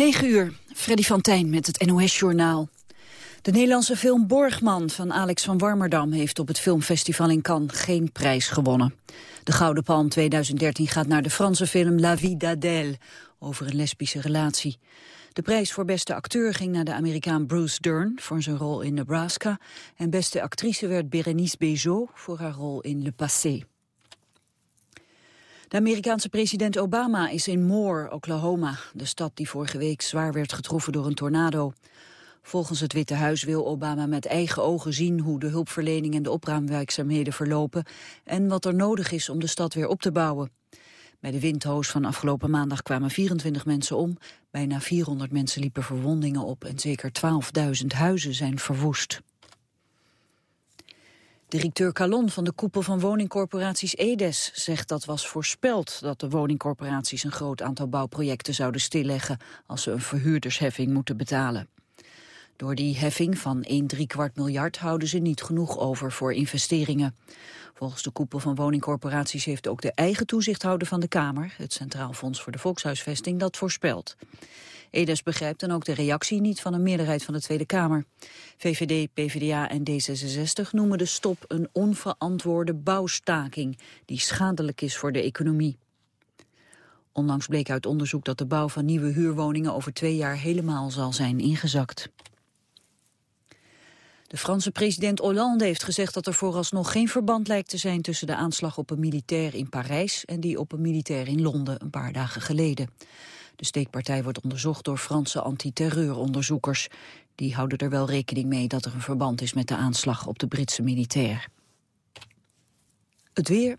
9 uur, Freddy van Tijn met het NOS-journaal. De Nederlandse film Borgman van Alex van Warmerdam... heeft op het filmfestival in Cannes geen prijs gewonnen. De Gouden Palm 2013 gaat naar de Franse film La Vie d'Adèle... over een lesbische relatie. De prijs voor beste acteur ging naar de Amerikaan Bruce Dern... voor zijn rol in Nebraska. En beste actrice werd Berenice Bejo voor haar rol in Le Passé. De Amerikaanse president Obama is in Moore, Oklahoma, de stad die vorige week zwaar werd getroffen door een tornado. Volgens het Witte Huis wil Obama met eigen ogen zien hoe de hulpverlening en de opruimwerkzaamheden verlopen en wat er nodig is om de stad weer op te bouwen. Bij de windhoos van afgelopen maandag kwamen 24 mensen om, bijna 400 mensen liepen verwondingen op en zeker 12.000 huizen zijn verwoest. Directeur Calon van de koepel van woningcorporaties EDES zegt dat was voorspeld dat de woningcorporaties een groot aantal bouwprojecten zouden stilleggen als ze een verhuurdersheffing moeten betalen. Door die heffing van 1 kwart miljard houden ze niet genoeg over voor investeringen. Volgens de koepel van woningcorporaties heeft ook de eigen toezichthouder van de Kamer, het Centraal Fonds voor de Volkshuisvesting, dat voorspeld. Edes begrijpt dan ook de reactie niet van een meerderheid van de Tweede Kamer. VVD, PvdA en D66 noemen de stop een onverantwoorde bouwstaking die schadelijk is voor de economie. Onlangs bleek uit onderzoek dat de bouw van nieuwe huurwoningen over twee jaar helemaal zal zijn ingezakt. De Franse president Hollande heeft gezegd dat er vooralsnog geen verband lijkt te zijn tussen de aanslag op een militair in Parijs en die op een militair in Londen een paar dagen geleden. De steekpartij wordt onderzocht door Franse antiterreuronderzoekers. Die houden er wel rekening mee dat er een verband is met de aanslag op de Britse militair. Het weer.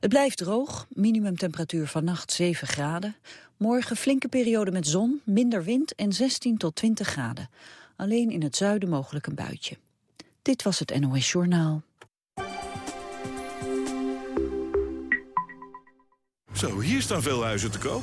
Het blijft droog. Minimumtemperatuur vannacht 7 graden. Morgen flinke periode met zon, minder wind en 16 tot 20 graden. Alleen in het zuiden mogelijk een buitje. Dit was het NOS Journaal. Zo, hier staan veel huizen te koop.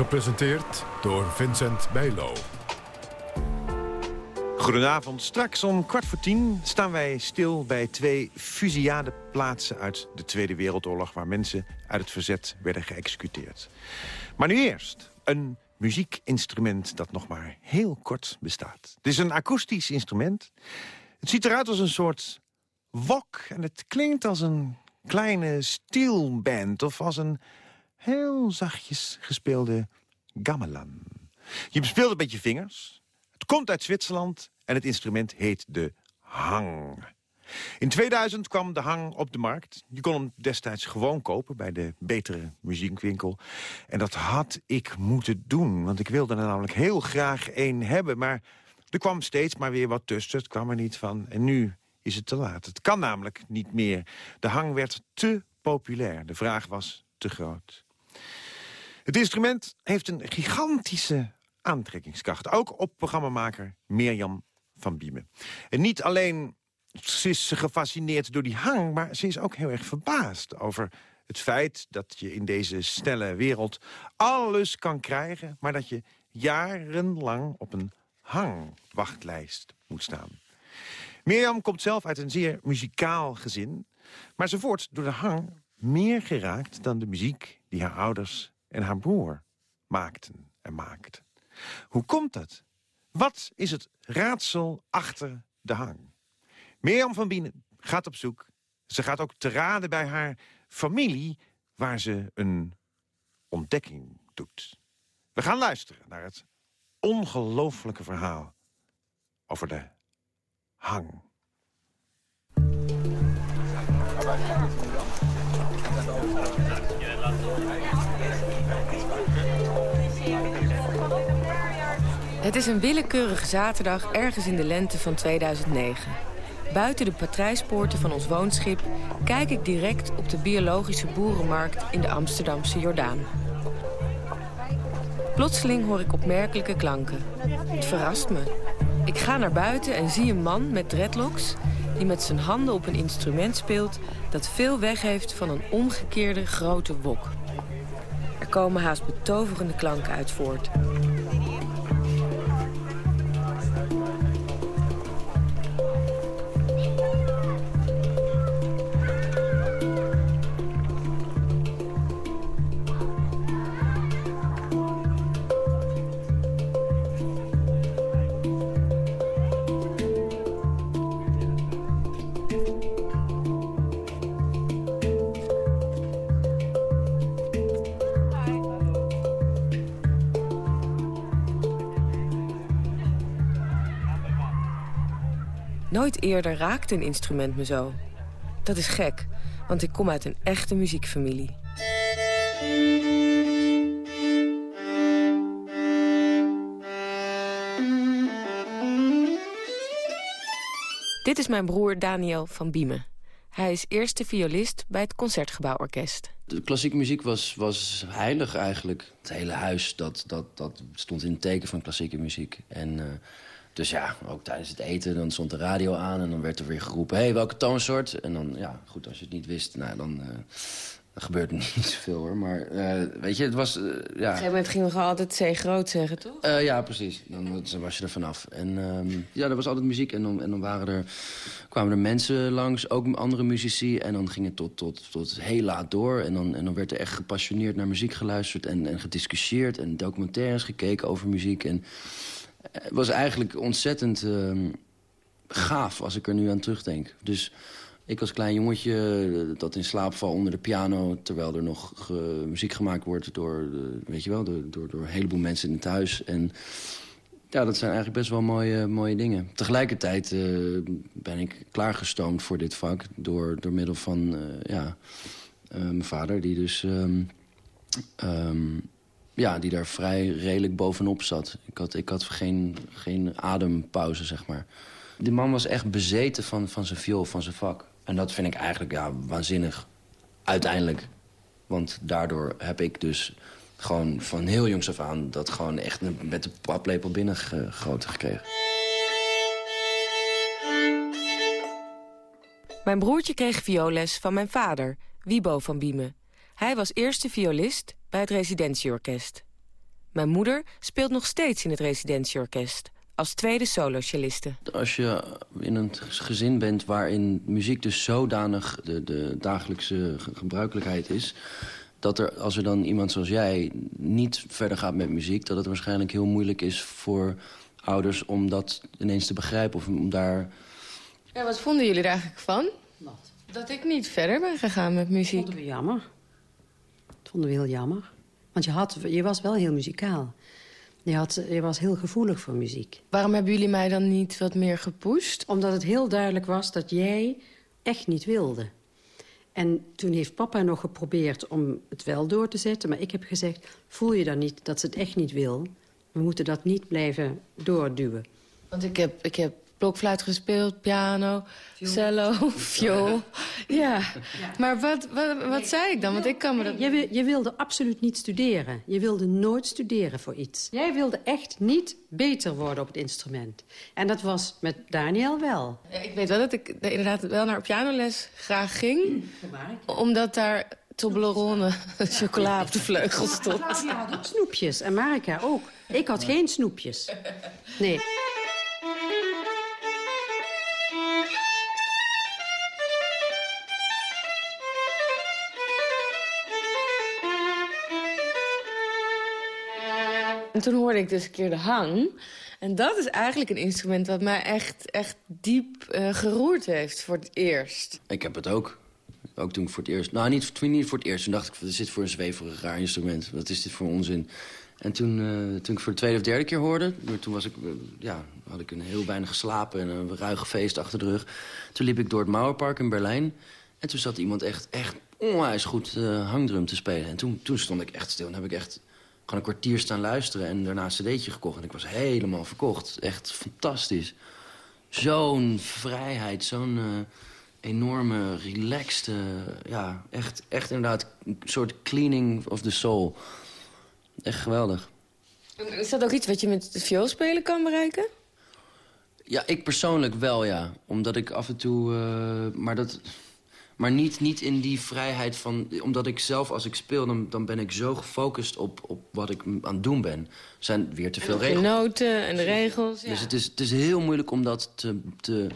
Gepresenteerd door Vincent Bijlo. Goedenavond. Straks om kwart voor tien staan wij stil bij twee fusillade-plaatsen uit de Tweede Wereldoorlog... waar mensen uit het verzet werden geëxecuteerd. Maar nu eerst een muziekinstrument dat nog maar heel kort bestaat. Het is een akoestisch instrument. Het ziet eruit als een soort wok en het klinkt als een kleine steelband... of als een heel zachtjes gespeelde gamelan. Je bespeelt het met je vingers. Het komt uit Zwitserland en het instrument heet de hang. In 2000 kwam de hang op de markt. Je kon hem destijds gewoon kopen bij de betere muziekwinkel. En dat had ik moeten doen, want ik wilde er namelijk heel graag één hebben. Maar er kwam steeds maar weer wat tussen, het kwam er niet van. En nu is het te laat. Het kan namelijk niet meer. De hang werd te populair. De vraag was te groot. Het instrument heeft een gigantische aantrekkingskracht. Ook op programmamaker Mirjam van Biemen. En niet alleen ze is gefascineerd door die hang... maar ze is ook heel erg verbaasd over het feit dat je in deze snelle wereld alles kan krijgen... maar dat je jarenlang op een hangwachtlijst moet staan. Mirjam komt zelf uit een zeer muzikaal gezin... maar ze wordt door de hang meer geraakt dan de muziek die haar ouders en haar broer maakten en maakten. Hoe komt dat? Wat is het raadsel achter de hang? Mirjam van Bienen gaat op zoek. Ze gaat ook te raden bij haar familie... waar ze een ontdekking doet. We gaan luisteren naar het ongelofelijke verhaal over de hang. Het is een willekeurige zaterdag ergens in de lente van 2009. Buiten de patrijspoorten van ons woonschip kijk ik direct op de biologische boerenmarkt in de Amsterdamse Jordaan. Plotseling hoor ik opmerkelijke klanken. Het verrast me. Ik ga naar buiten en zie een man met dreadlocks... die met zijn handen op een instrument speelt... dat veel weg heeft van een omgekeerde grote wok. Er komen haast betoverende klanken uit voort. Eerder raakte een instrument me zo. Dat is gek, want ik kom uit een echte muziekfamilie. Dit is mijn broer Daniel van Biemen. Hij is eerste violist bij het Concertgebouworkest. De klassieke muziek was, was heilig eigenlijk. Het hele huis dat, dat, dat stond in het teken van klassieke muziek. En... Uh, dus ja, ook tijdens het eten, dan stond de radio aan en dan werd er weer geroepen... hé, hey, welke toonsoort? En dan, ja, goed, als je het niet wist, nou, dan, uh, dan gebeurt er niet zoveel, hoor. Maar uh, weet je, het was, uh, ja... Op een gegeven moment gingen we gewoon altijd C groot zeggen, toch? ja, precies. Dan, was je er vanaf. En um, ja, er was altijd muziek en dan, en dan waren er, kwamen er mensen langs, ook andere muzici... en dan ging het tot, tot, tot heel laat door. En dan, en dan werd er echt gepassioneerd naar muziek geluisterd... en, en gediscussieerd en documentaires gekeken over muziek... En, was eigenlijk ontzettend uh, gaaf als ik er nu aan terugdenk. Dus ik als klein jongetje dat in slaap val onder de piano... terwijl er nog muziek gemaakt wordt door, weet je wel, door, door, door een heleboel mensen in het huis. En ja, dat zijn eigenlijk best wel mooie, mooie dingen. Tegelijkertijd uh, ben ik klaargestoomd voor dit vak... door, door middel van uh, ja, mijn vader, die dus... Um, um, ja, die daar vrij redelijk bovenop zat. Ik had, ik had geen, geen adempauze, zeg maar. Die man was echt bezeten van, van zijn viool, van zijn vak. En dat vind ik eigenlijk ja, waanzinnig. Uiteindelijk. Want daardoor heb ik dus gewoon van heel jongs af aan... dat gewoon echt met de paplepel binnengegoten gekregen. Mijn broertje kreeg vioolles van mijn vader, Wiebo van Biemen. Hij was eerste violist bij het residentieorkest. Mijn moeder speelt nog steeds in het residentieorkest als tweede solocelliste. Als je in een gezin bent waarin muziek dus zodanig de, de dagelijkse gebruikelijkheid is... dat er, als er dan iemand zoals jij niet verder gaat met muziek... dat het waarschijnlijk heel moeilijk is voor ouders om dat ineens te begrijpen... of om daar... Ja, wat vonden jullie er eigenlijk van? Wat? Dat ik niet verder ben gegaan met muziek. Vonden we jammer vonden we heel jammer. Want je, had, je was wel heel muzikaal. Je, had, je was heel gevoelig voor muziek. Waarom hebben jullie mij dan niet wat meer gepusht? Omdat het heel duidelijk was dat jij echt niet wilde. En toen heeft papa nog geprobeerd om het wel door te zetten. Maar ik heb gezegd, voel je dan niet dat ze het echt niet wil? We moeten dat niet blijven doorduwen. Want ik heb, ik heb blokfluit gespeeld, piano, cello, viool. Ja. ja. maar wat, wat, wat zei ik dan? Want ik kan me dat... Je, je wilde absoluut niet studeren. Je wilde nooit studeren voor iets. Jij wilde echt niet beter worden op het instrument. En dat was met Daniel wel. Ja, ik weet wel dat ik inderdaad wel naar pianoles graag ging. Omdat daar Toblerone chocola op de vleugel stond. Had snoepjes en Marika ook. Ik had geen snoepjes. Nee. En toen hoorde ik dus een keer de hang. En dat is eigenlijk een instrument wat mij echt, echt diep uh, geroerd heeft voor het eerst. Ik heb het ook. Ook toen ik voor het eerst... Nou, niet, niet voor het eerst. Toen dacht ik, wat dit voor een zweverig raar instrument? Wat is dit voor onzin? En toen, uh, toen ik voor de tweede of derde keer hoorde... toen was ik, uh, ja, had ik een heel weinig geslapen en een ruige feest achter de rug. Toen liep ik door het Mauerpark in Berlijn. En toen zat iemand echt, echt onwijs goed hangdrum te spelen. En toen, toen stond ik echt stil en heb ik echt gewoon een kwartier staan luisteren... en daarna een cd'tje gekocht. En ik was helemaal verkocht. Echt fantastisch. Zo'n vrijheid, zo'n uh, enorme, relaxed... Uh, ja, echt, echt inderdaad een soort cleaning of the soul. Echt geweldig. Is dat ook iets wat je met het vioolspelen kan bereiken? Ja, ik persoonlijk wel, ja. Omdat ik af en toe... Uh, maar dat... Maar niet, niet in die vrijheid van... Omdat ik zelf, als ik speel, dan, dan ben ik zo gefocust op, op wat ik aan het doen ben. Er zijn weer te veel regels. De noten en de regels, ja. Dus het is, het is heel moeilijk om dat te, te,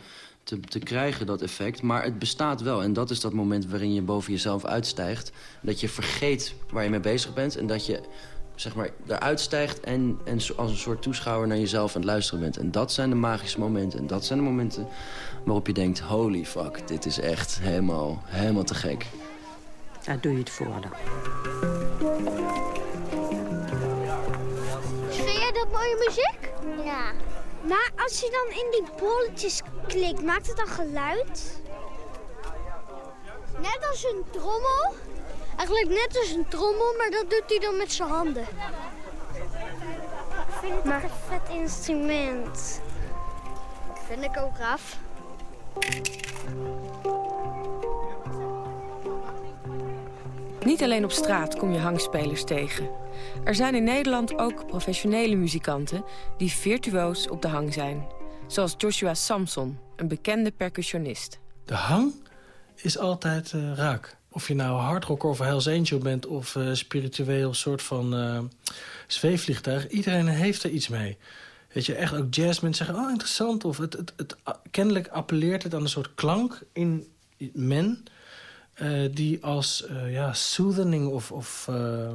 te, te krijgen, dat effect. Maar het bestaat wel. En dat is dat moment waarin je boven jezelf uitstijgt. Dat je vergeet waar je mee bezig bent. En dat je zeg maar, eruit stijgt en, en als een soort toeschouwer naar jezelf aan het luisteren bent. En dat zijn de magische momenten. En dat zijn de momenten waarop je denkt... holy fuck, dit is echt helemaal, helemaal te gek. Daar doe je het voor dan. Vind jij dat mooie muziek? Ja. Maar als je dan in die bolletjes klikt, maakt het dan geluid? Net als een trommel? Eigenlijk net als een trommel, maar dat doet hij dan met zijn handen. Ik vind het maar... een vet instrument. Vind ik ook gaaf. Niet alleen op straat kom je hangspelers tegen. Er zijn in Nederland ook professionele muzikanten die virtuoos op de hang zijn. Zoals Joshua Samson, een bekende percussionist. De hang is altijd uh, raak. Of je nou hardrocker of Hells Angel bent of uh, spiritueel soort van uh, zweefvliegtuig. Iedereen heeft er iets mee. Weet je, echt ook jazzmensen zeggen, oh interessant. Of het, het, het, kennelijk appelleert het aan een soort klank in men... Uh, die als ja, soothing of, of uh,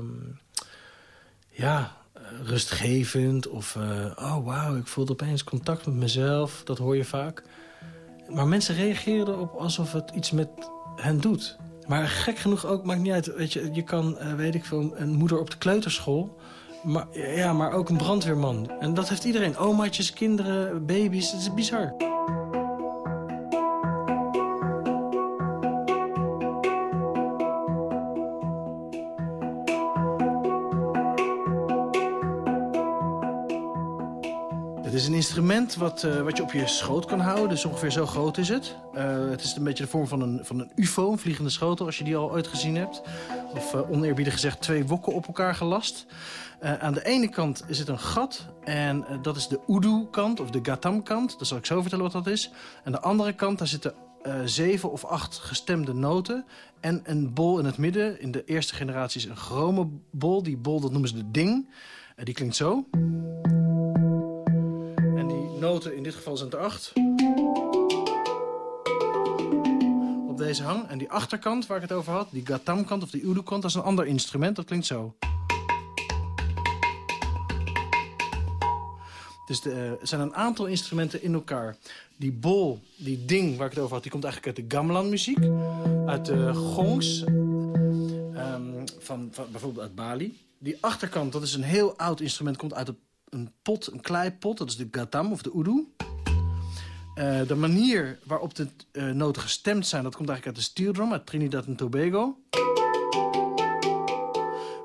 ja, rustgevend... of oh wauw, ik voelde opeens contact met mezelf. Dat hoor je vaak. Maar mensen reageren erop alsof het iets met hen doet. Maar gek genoeg ook, maakt niet uit. Weet je, je kan, weet ik veel, een moeder op de kleuterschool... Maar, ja, maar ook een brandweerman. En dat heeft iedereen. Omaatjes, kinderen, baby's. Het is bizar. Het is een instrument wat, uh, wat je op je schoot kan houden. Dus ongeveer zo groot is het. Uh, het is een beetje de vorm van een, van een ufo, een vliegende schotel... als je die al ooit gezien hebt. Of uh, oneerbiedig gezegd twee wokken op elkaar gelast. Uh, aan de ene kant is het een gat en uh, dat is de Udu-kant of de Gatam-kant. Dat zal ik zo vertellen wat dat is. Aan de andere kant daar zitten uh, zeven of acht gestemde noten en een bol in het midden. In de eerste generatie is een chrome bol. Die bol dat noemen ze de ding. die klinkt zo. Noten in dit geval zijn er acht. Op deze hang. En die achterkant waar ik het over had, die Gatam-kant of die Udu-kant, dat is een ander instrument. Dat klinkt zo. Dus de, er zijn een aantal instrumenten in elkaar. Die bol, die ding waar ik het over had, die komt eigenlijk uit de gamelan-muziek. Uit de gongs, um, van, bijvoorbeeld uit Bali. Die achterkant, dat is een heel oud instrument, komt uit een pot, een kleipot. Dat is de gatam of de udu. Uh, de manier waarop de uh, noten gestemd zijn, dat komt eigenlijk uit de steel drum, uit Trinidad en Tobago.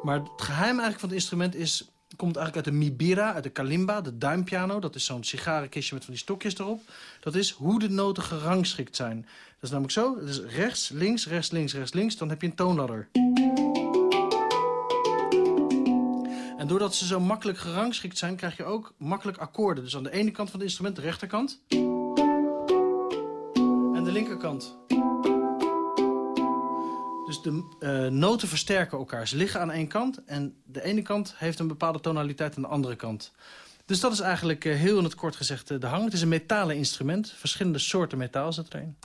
Maar het geheim eigenlijk van het instrument is komt eigenlijk uit de mibira, uit de kalimba, de duimpiano. Dat is zo'n sigarenkistje met van die stokjes erop. Dat is hoe de noten gerangschikt zijn. Dat is namelijk zo. Is rechts, links, rechts, links, rechts, links. Dan heb je een toonladder. En doordat ze zo makkelijk gerangschikt zijn, krijg je ook makkelijk akkoorden. Dus aan de ene kant van het instrument, de rechterkant. En de linkerkant. Dus de uh, noten versterken elkaar. Ze liggen aan één kant en de ene kant heeft een bepaalde tonaliteit aan de andere kant. Dus dat is eigenlijk uh, heel in het kort gezegd uh, de hang. Het is een metalen instrument. Verschillende soorten metaal zit erin.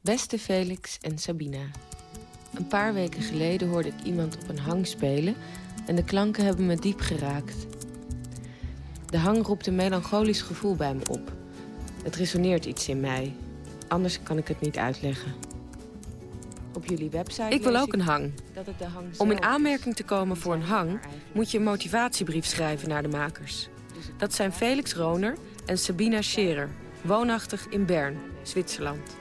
Beste Felix en Sabina. Een paar weken geleden hoorde ik iemand op een hang spelen... En de klanken hebben me diep geraakt. De hang roept een melancholisch gevoel bij me op. Het resoneert iets in mij. Anders kan ik het niet uitleggen. Op jullie website ik wil ook een hang. hang Om in aanmerking te komen voor een hang... moet je een motivatiebrief schrijven naar de makers. Dat zijn Felix Roner en Sabina Scherer, woonachtig in Bern, Zwitserland.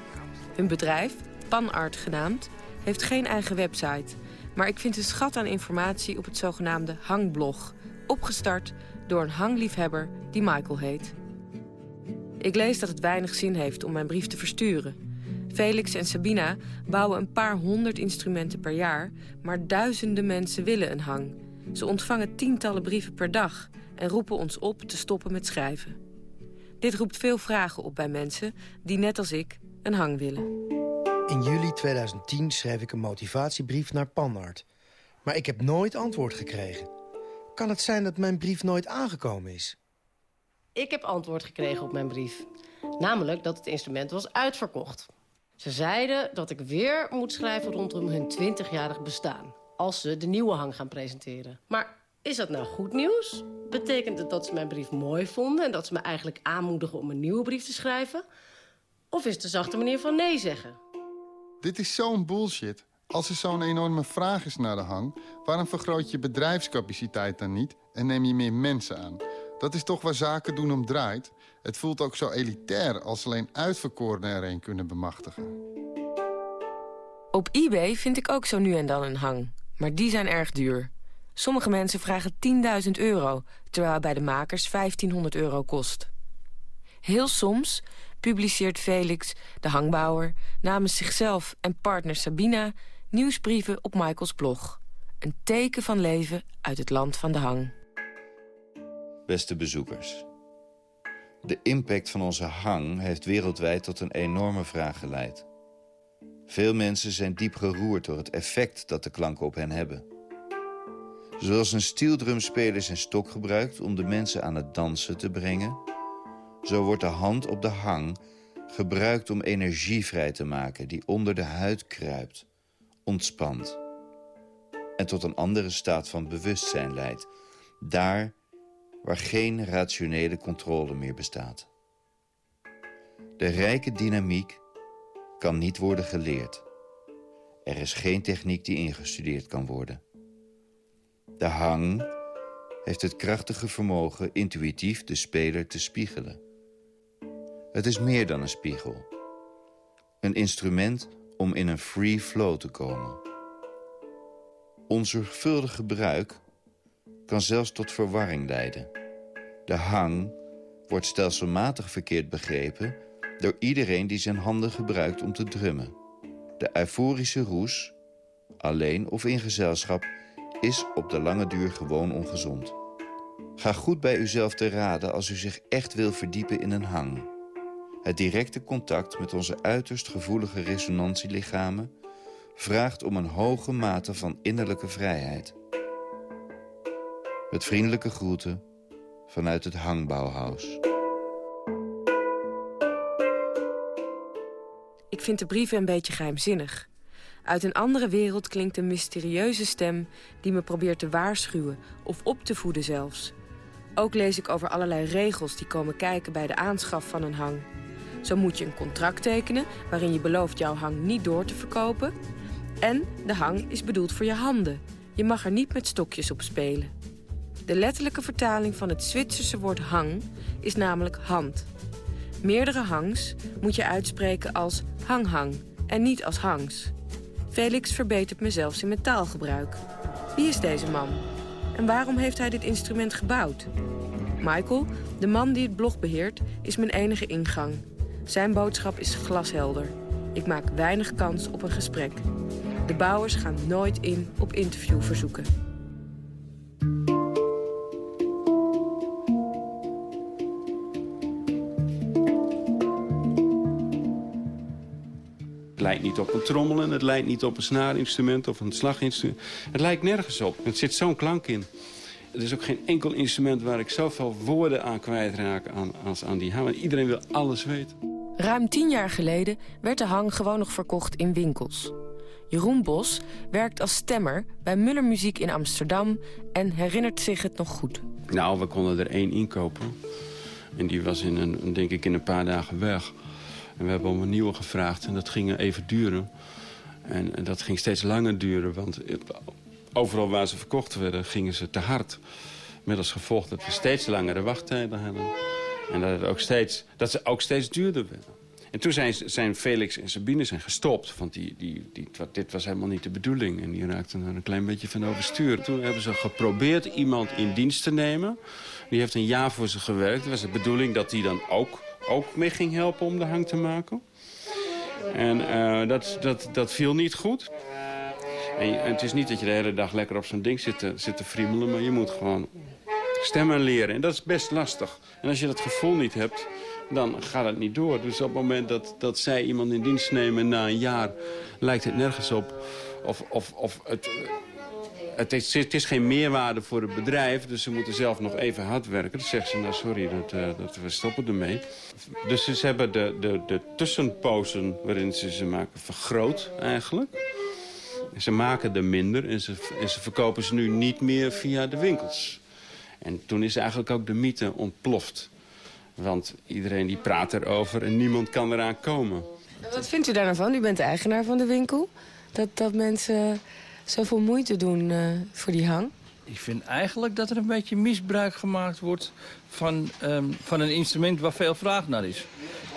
Hun bedrijf, Panart genaamd, heeft geen eigen website... maar ik vind een schat aan informatie op het zogenaamde Hangblog... opgestart door een hangliefhebber die Michael heet. Ik lees dat het weinig zin heeft om mijn brief te versturen. Felix en Sabina bouwen een paar honderd instrumenten per jaar... maar duizenden mensen willen een hang. Ze ontvangen tientallen brieven per dag... en roepen ons op te stoppen met schrijven. Dit roept veel vragen op bij mensen die net als ik een hang willen. In juli 2010 schreef ik een motivatiebrief naar Panart. Maar ik heb nooit antwoord gekregen. Kan het zijn dat mijn brief nooit aangekomen is? Ik heb antwoord gekregen op mijn brief. Namelijk dat het instrument was uitverkocht. Ze zeiden dat ik weer moet schrijven rondom hun 20-jarig bestaan. Als ze de nieuwe hang gaan presenteren. Maar is dat nou goed nieuws? Betekent het dat ze mijn brief mooi vonden... en dat ze me eigenlijk aanmoedigen om een nieuwe brief te schrijven? Of is het de zachte manier van nee zeggen? Dit is zo'n bullshit. Als er zo'n enorme vraag is naar de hang... waarom vergroot je bedrijfscapaciteit dan niet en neem je meer mensen aan? Dat is toch waar zaken doen om draait? Het voelt ook zo elitair als alleen uitverkorenen er een kunnen bemachtigen. Op eBay vind ik ook zo nu en dan een hang. Maar die zijn erg duur. Sommige mensen vragen 10.000 euro, terwijl het bij de makers 1500 euro kost. Heel soms publiceert Felix, de hangbouwer, namens zichzelf en partner Sabina... nieuwsbrieven op Michaels blog. Een teken van leven uit het land van de hang. Beste bezoekers. De impact van onze hang heeft wereldwijd tot een enorme vraag geleid. Veel mensen zijn diep geroerd door het effect dat de klanken op hen hebben. Zoals een steeldrumspeler zijn stok gebruikt om de mensen aan het dansen te brengen... zo wordt de hand op de hang gebruikt om energie vrij te maken... die onder de huid kruipt, ontspant... en tot een andere staat van bewustzijn leidt. Daar waar geen rationele controle meer bestaat. De rijke dynamiek kan niet worden geleerd. Er is geen techniek die ingestudeerd kan worden. De hang heeft het krachtige vermogen intuïtief de speler te spiegelen. Het is meer dan een spiegel. Een instrument om in een free flow te komen. Onzorgvuldig gebruik kan zelfs tot verwarring leiden. De hang wordt stelselmatig verkeerd begrepen... door iedereen die zijn handen gebruikt om te drummen. De euforische roes, alleen of in gezelschap... is op de lange duur gewoon ongezond. Ga goed bij uzelf te raden als u zich echt wil verdiepen in een hang. Het directe contact met onze uiterst gevoelige resonantielichamen... vraagt om een hoge mate van innerlijke vrijheid... Met vriendelijke groeten vanuit het Hangbouwhuis. Ik vind de brieven een beetje geheimzinnig. Uit een andere wereld klinkt een mysterieuze stem... die me probeert te waarschuwen of op te voeden zelfs. Ook lees ik over allerlei regels die komen kijken bij de aanschaf van een hang. Zo moet je een contract tekenen waarin je belooft jouw hang niet door te verkopen. En de hang is bedoeld voor je handen. Je mag er niet met stokjes op spelen. De letterlijke vertaling van het Zwitserse woord hang is namelijk hand. Meerdere hangs moet je uitspreken als hanghang en niet als hangs. Felix verbetert me zelfs in mijn taalgebruik. Wie is deze man? En waarom heeft hij dit instrument gebouwd? Michael, de man die het blog beheert, is mijn enige ingang. Zijn boodschap is glashelder. Ik maak weinig kans op een gesprek. De bouwers gaan nooit in op interviewverzoeken. lijkt niet op een trommelen, het lijkt niet op een snaarinstrument of een slaginstrument. Het lijkt nergens op. Het zit zo'n klank in. Er is ook geen enkel instrument waar ik zoveel woorden aan kwijtraak aan, als aan die hang. Iedereen wil alles weten. Ruim tien jaar geleden werd de hang gewoon nog verkocht in winkels. Jeroen Bos, werkt als stemmer bij Muller Muziek in Amsterdam... en herinnert zich het nog goed. Nou, we konden er één inkopen. En die was in een, denk ik in een paar dagen weg. En we hebben om een nieuwe gevraagd en dat ging even duren. En, dat ging steeds langer duren, want overal waar ze verkocht werden... gingen ze te hard. Met als gevolg dat we steeds langere wachttijden hadden. En dat, het ook steeds, dat ze ook steeds duurder werden. En toen zijn, zijn Felix en Sabine zijn gestopt. Want die, die, die, dit was helemaal niet de bedoeling. En die raakten er een klein beetje van overstuur. Toen hebben ze geprobeerd iemand in dienst te nemen. Die heeft een jaar voor ze gewerkt. Het was de bedoeling dat die dan ook, ook mee ging helpen om de hang te maken. En uh, dat, dat, dat viel niet goed. En, het is niet dat je de hele dag lekker op zo'n ding zit te, zit te friemelen... maar je moet gewoon stemmen leren. En dat is best lastig. En als je dat gevoel niet hebt, dan gaat het niet door. Dus op het moment dat, dat zij iemand in dienst nemen na een jaar... lijkt het nergens op. Of, of, of het, het, is, het is geen meerwaarde voor het bedrijf, dus ze moeten zelf nog even hard werken. Dan zeggen ze, nou sorry, dat, uh, dat, we stoppen ermee. Dus ze hebben de, de, de tussenpozen waarin ze ze maken vergroot eigenlijk. Ze maken er minder en ze, en ze verkopen ze nu niet meer via de winkels. En toen is eigenlijk ook de mythe ontploft. Want iedereen die praat erover en niemand kan eraan komen. Wat vindt u daar nou van? U bent de eigenaar van de winkel. Dat, dat mensen zoveel moeite doen uh, voor die hang. Ik vind eigenlijk dat er een beetje misbruik gemaakt wordt van, um, van een instrument waar veel vraag naar is.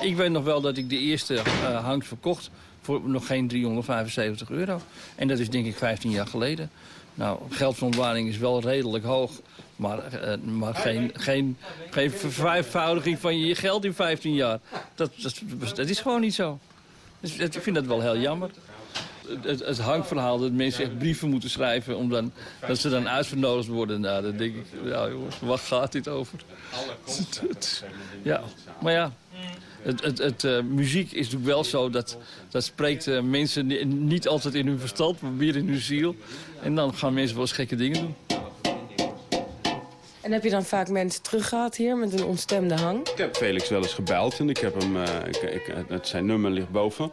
Ik weet nog wel dat ik de eerste uh, hang verkocht voor nog geen 375 euro. En dat is denk ik 15 jaar geleden. Nou, geldverontwaring is wel redelijk hoog. Maar, uh, maar geen, geen, geen vervijfvoudiging van je geld in 15 jaar. Dat, dat, is gewoon niet zo. Dus, ik vind dat wel heel jammer. Het, het, hangverhaal dat mensen echt brieven moeten schrijven... Om dan, dat ze dan uitvernodigd worden. Nou, dan denk ik, ja jongens, wat gaat dit over? Ja, maar ja, het, het, het uh, muziek is natuurlijk wel zo, dat, dat spreekt uh, mensen niet altijd in hun verstand, maar meer in hun ziel. En dan gaan mensen wel eens gekke dingen doen. En heb je dan vaak mensen teruggehad hier met een ontstemde hang? Ik heb Felix wel eens gebeld en ik heb hem, ik, ik, het, zijn nummer ligt boven.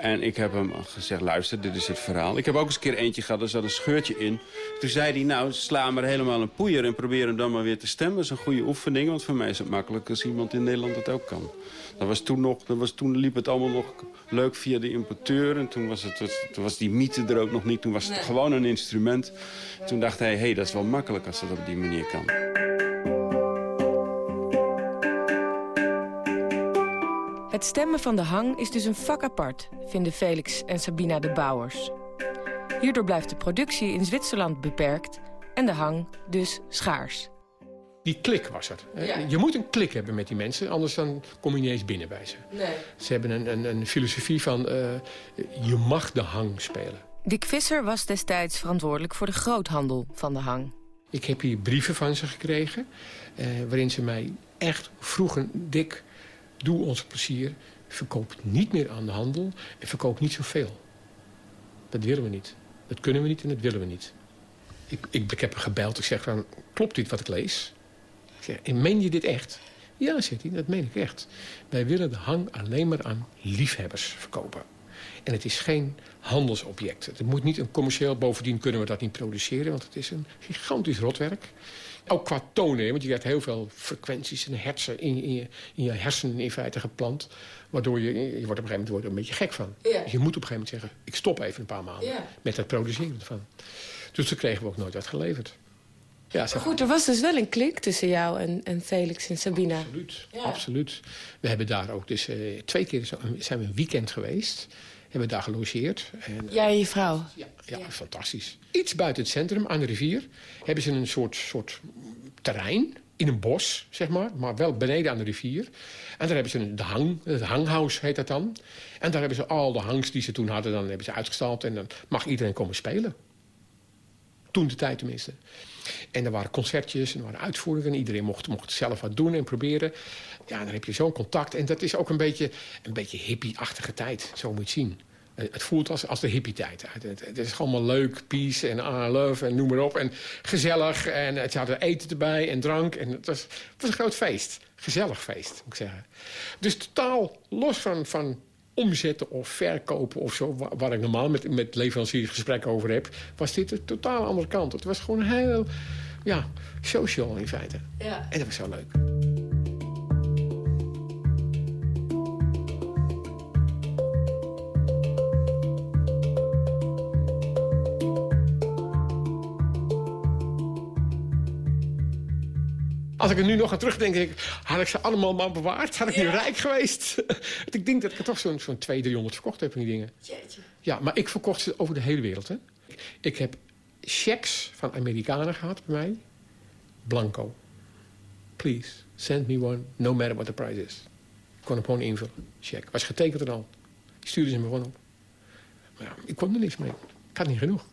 En ik heb hem gezegd, luister, dit is het verhaal. Ik heb ook eens een keer eentje gehad, er zat een scheurtje in. Toen zei hij, nou, sla maar helemaal een poeier... en probeer hem dan maar weer te stemmen. Dat is een goede oefening, want voor mij is het makkelijk... als iemand in Nederland het ook kan. Dat was toen, nog, dat was, toen liep het allemaal nog leuk via de importeur. En toen was, het, toen was die mythe er ook nog niet. Toen was het gewoon een instrument. Toen dacht hij, hé, hey, dat is wel makkelijk als dat op die manier kan. Het stemmen van de hang is dus een vak apart, vinden Felix en Sabina de Bouwers. Hierdoor blijft de productie in Zwitserland beperkt en de hang dus schaars. Die klik was er. Je moet een klik hebben met die mensen, anders dan kom je niet eens binnen bij ze. Nee. Ze hebben een, een, een filosofie van, uh, je mag de hang spelen. Dick Visser was destijds verantwoordelijk voor de groothandel van de hang. Ik heb hier brieven van ze gekregen, uh, waarin ze mij echt vroegen... Dick, doe ons plezier, verkoop niet meer aan de handel en verkoop niet zoveel. Dat willen we niet. Dat kunnen we niet en dat willen we niet. Ik, ik, ik heb hem gebeld. Ik zeg van, klopt dit wat ik lees? Ik zeg, en meen je dit echt? Ja, zegt hij, dat meen ik echt. Wij willen de hang alleen maar aan liefhebbers verkopen. En het is geen handelsobject. Het moet niet een commercieel, bovendien kunnen we dat niet produceren... want het is een gigantisch rotwerk. Ook qua tonen, want je hebt heel veel frequenties en hersen in, in, je, in je hersenen in feite geplant. Waardoor je, je wordt op een gegeven moment wordt er een beetje gek van. Ja. Dus je moet op een gegeven moment zeggen, ik stop even een paar maanden Ja. met het produceren ervan. Dus toen kregen we ook nooit wat geleverd. Ja, zeg, Goed, er was dus wel een klik tussen jou en, en Felix en Sabina. Absoluut, absoluut. We hebben daar ook dus eh, twee keer zo- zijn we een weekend geweest. Hebben daar gelogeerd. En, Jij en je vrouw? Ja, ja, fantastisch. Iets buiten het centrum, aan de rivier, hebben ze een soort, soort terrein in een bos, zeg maar, maar wel beneden aan de rivier. En daar hebben ze een, de hang, het hanghouse heet dat dan. En daar hebben ze al de hangs die ze toen hadden, dan hebben ze uitgestald en dan mag iedereen komen spelen. Toen de tijd tenminste. En er waren concertjes en er waren uitvoeringen. En iedereen mocht, mocht zelf wat doen en proberen. Ja, dan heb je zo'n contact. En dat is ook een beetje, een beetje hippie-achtige tijd. Zo moet je zien. Eh, Het voelt als, als de hippie-tijd. Het, is allemaal leuk, peace en ah, love en noem maar op. En gezellig. En het hadden eten erbij en drank. En het was, het was een groot feest. Gezellig feest, moet ik zeggen. Dus totaal los van, van omzetten of verkopen of zo... wa- waar ik normaal met, met leveranciers gesprekken over heb... was dit een totaal andere kant. Het was gewoon heel ja, social in feite. Ja. En dat was zo leuk. Als ik er nu nog aan terugdenk, denk ik, had ik ze allemaal maar bewaard? Had ik nu rijk geweest? Want ik denk dat ik er toch zo'n zo'n 200, 300 verkocht heb van die dingen. Ja, maar ik verkocht ze over de hele wereld. Hè. Ik heb checks van Amerikanen gehad bij mij. Blanco. Please, send me one, no matter what the price is. Ik kon hem gewoon invullen. Check. Was getekend en al. Die stuurden ze me gewoon op. Maar ja, ik kon er niks mee. Ik had niet genoeg.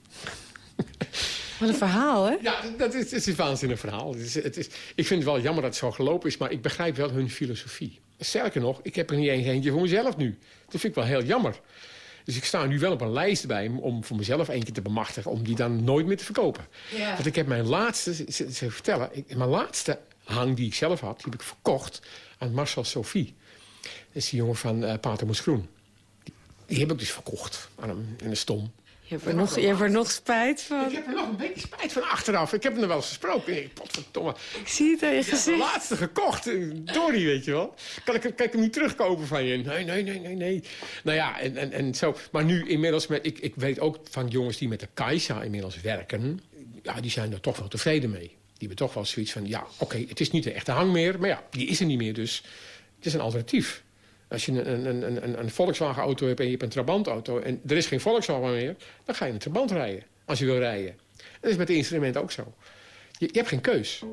Wat een verhaal, hè? Ja, dat is, het is een waanzinnig verhaal. Het is, het is, ik vind het wel jammer dat het zo gelopen is, maar ik begrijp wel hun filosofie. Sterker nog, ik heb er niet eens eentje voor mezelf nu. Dat vind ik wel heel jammer. Dus ik sta nu wel op een lijst bij hem om voor mezelf eentje te bemachtigen... om die dan nooit meer te verkopen. Ja. Want ik heb mijn laatste, ze, vertellen... Ik, mijn laatste hang die ik zelf had, die heb ik verkocht aan Marcel Sophie. Dat is die jongen van uh, Patermoes Groen. Die, die heb ik dus verkocht aan hem in de stom. Je hebt er nog, je hebt er nog spijt van. Ik heb er nog een beetje spijt van achteraf. Ik heb hem er wel eens gesproken. Ik, potverdomme. Ik zie het aan je heb de gezicht. laatste gekocht. eh, Dory, weet je wel. Kan ik, kan ik hem niet terugkopen van je? Nee, nee, nee, nee, nee. Nou ja, en, en, en zo. Maar nu inmiddels, met, ik, ik weet ook van jongens die met de Kajsa inmiddels werken... Ja, die zijn er toch wel tevreden mee. Die hebben toch wel zoiets van, ja, oké, het is niet de echte hang meer... maar ja, die is er niet meer, dus het is een alternatief. Als je een, een, een, een, Volkswagen-auto hebt en je hebt een Trabant-auto... en er is geen Volkswagen meer, dan ga je een Trabant rijden. Als je wil rijden. Dat is met de instrumenten ook zo. Je, je hebt geen keus.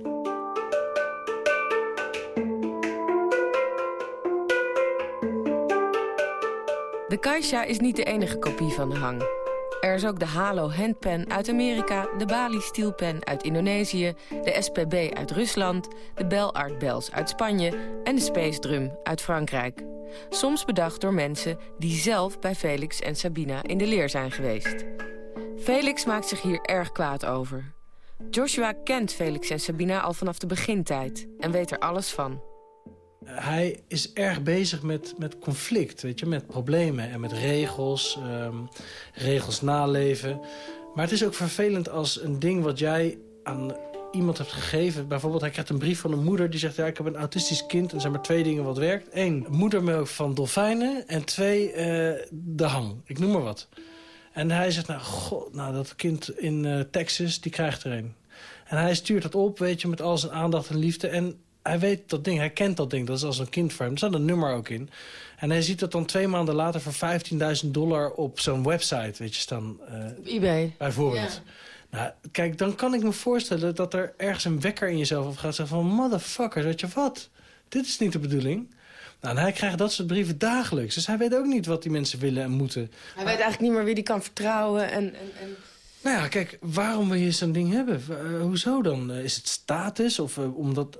De Kaisha is niet de enige kopie van de hang. Er is ook de Halo handpen uit Amerika, de Bali steelpen uit Indonesië... de SPB uit Rusland, de Bell Art Bells uit Spanje... en de Space Drum uit Frankrijk. Soms bedacht door mensen die zelf bij Felix en Sabina in de leer zijn geweest. Felix maakt zich hier erg kwaad over. Joshua kent Felix en Sabina al vanaf de begintijd en weet er alles van. Hij is erg bezig met, met conflict, weet je, met problemen en met regels, ehm, regels naleven. Maar het is ook vervelend als een ding wat jij aan iemand hebt gegeven... bijvoorbeeld hij krijgt een brief van een moeder die zegt... ja, ik heb een autistisch kind en er zijn maar twee dingen wat werkt. Eén, moedermelk van dolfijnen en twee, eh, de hang. Ik noem maar wat. En hij zegt, nou, god, nou dat kind in eh, Texas, die krijgt er een. En hij stuurt dat op, weet je, met al zijn aandacht en liefde. En hij weet dat ding, hij kent dat ding. Dat is als een kind voor hem. Er staat een nummer ook in. En hij ziet dat dan twee maanden later voor 15.000 dollar op zo'n website, weet je, staan. eh, eBay. Bijvoorbeeld. Nou, kijk, dan kan ik me voorstellen dat er ergens een wekker in jezelf op gaat zeggen van... motherfucker, weet je wat? Dit is niet de bedoeling. Nou, en hij krijgt dat soort brieven dagelijks. Dus hij weet ook niet wat die mensen willen en moeten. Hij weet eigenlijk niet meer wie die kan vertrouwen. En, en, en... Nou ja, kijk, waarom wil je zo'n ding hebben? Eh, hoezo dan? Eh, is het status? Of omdat...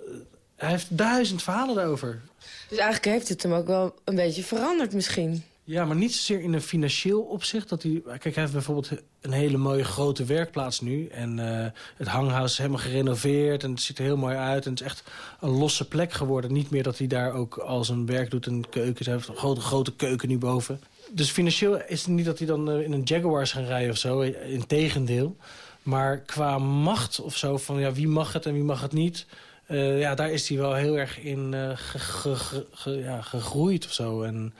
hij heeft duizend verhalen daarover. Dus eigenlijk heeft het hem ook wel een beetje veranderd misschien. Ja, maar niet zozeer in een financieel opzicht. Dat hij, kijk, hij heeft bijvoorbeeld een hele mooie grote werkplaats nu. En eh, het hanghuis is helemaal gerenoveerd. En het ziet er heel mooi uit. En het is echt een losse plek geworden. Niet meer dat hij daar ook al zijn werk doet. Een keuken. Hij heeft een grote, grote keuken nu boven. Dus financieel is het niet dat hij dan eh, in een Jaguar is gaan rijden of zo. Integendeel. Maar qua macht of zo, van ja, wie mag het en wie mag het niet... eh, ja, daar is hij wel heel erg in eh, ja, gegroeid of zo. En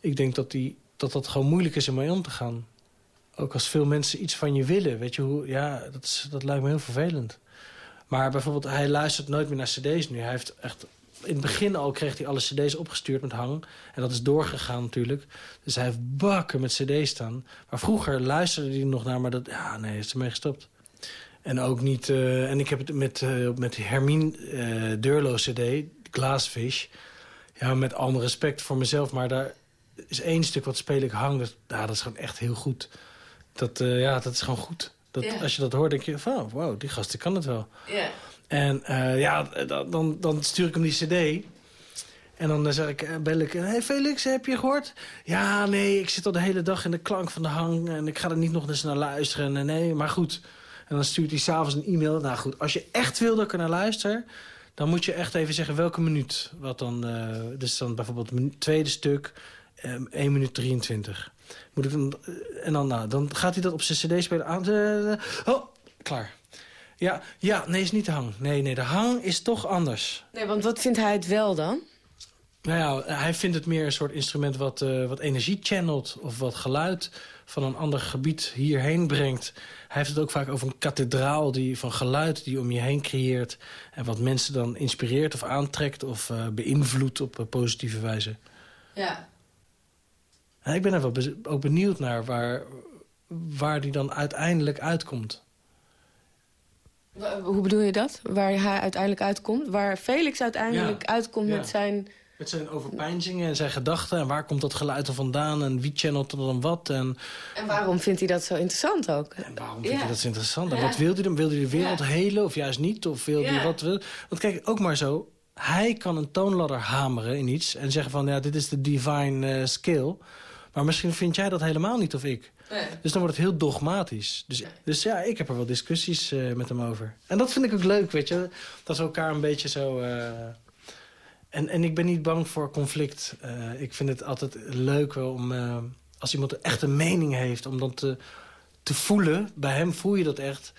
ik denk dat, die, dat dat gewoon moeilijk is om mee om te gaan. Ook als veel mensen iets van je willen. Weet je hoe, ja, dat, dat lijkt me heel vervelend. Maar bijvoorbeeld, hij luistert nooit meer naar cd's nu. Hij heeft echt... In het begin al kreeg hij alle cd's opgestuurd met hang. En dat is doorgegaan natuurlijk. Dus hij heeft bakken met cd's staan. Maar vroeger luisterde hij nog naar, maar dat... Ja, nee, is ermee gestopt. En ook niet... eh, en ik heb het met, eh met Hermine eh Deurlo cd, Glassfish... Ja, met alle respect voor mezelf, maar daar is één stuk wat speel ik hang. Dat, dat is gewoon echt heel goed. Dat, ja, dat is gewoon goed. Dat. Als je dat hoort, denk je van, oh, wow, die gast die kan het wel. Ja. En ja, dan, dan, stuur ik hem die cd. En dan zeg ik, bel ik, hey Felix, heb je gehoord? Ja, nee, ik zit al de hele dag in de klank van de hang... en ik ga er niet nog eens naar luisteren. En nee, maar goed. En dan stuurt hij s'avonds een e-mail. Nou goed, als je echt wil dat ik er naar luister... dan moet je echt even zeggen welke minuut. Wat dan, eh, dus dan bijvoorbeeld het tweede stuk... Um, 1 minuut 23. Moet ik dan, eh, en dan, nou, dan gaat hij dat op zijn cd-speler aan... Uh, oh, klaar. Ja, ja, nee, is niet de hang. Nee, nee, de hang is toch anders. Nee, want wat vindt hij het wel dan? Nou ja, hij vindt het meer een soort instrument wat, uh, wat energie channelt... of wat geluid van een ander gebied hierheen brengt. Hij heeft het ook vaak over een kathedraal die, van geluid die om je heen creëert... en wat mensen dan inspireert of aantrekt of uh, beïnvloedt op uh, positieve wijze. Ja. En ik ben er wel ook benieuwd naar waar, waar die dan uiteindelijk uitkomt. Hoe bedoel je dat? Waar hij uiteindelijk uitkomt? Waar Felix uiteindelijk ja. uitkomt ja. met zijn... Met zijn overpeinzingen en zijn gedachten. En waar komt dat geluid er vandaan? En wie channelt er dan wat? En, en waarom vindt hij dat zo interessant ook? En waarom vindt hij dat zo interessant? En wat wil hij dan? Wil hij de wereld helen of juist niet? Of wil hij wat wil? Want kijk, ook maar zo. Hij kan een toonladder hameren in iets. En zeggen van, ja, dit is de divine uh, skill. Maar misschien vind jij dat helemaal niet of ik. Nee. Dus dan wordt het heel dogmatisch. Dus, dus ja, ik heb er wel discussies uh, met hem over. En dat vind ik ook leuk, weet je. Dat we elkaar een beetje zo... Uh... En, en ik ben niet bang voor conflict. Uh, ik vind het altijd leuk om... als iemand echt een mening heeft, om dan te, te voelen... bij hem voel je dat echt...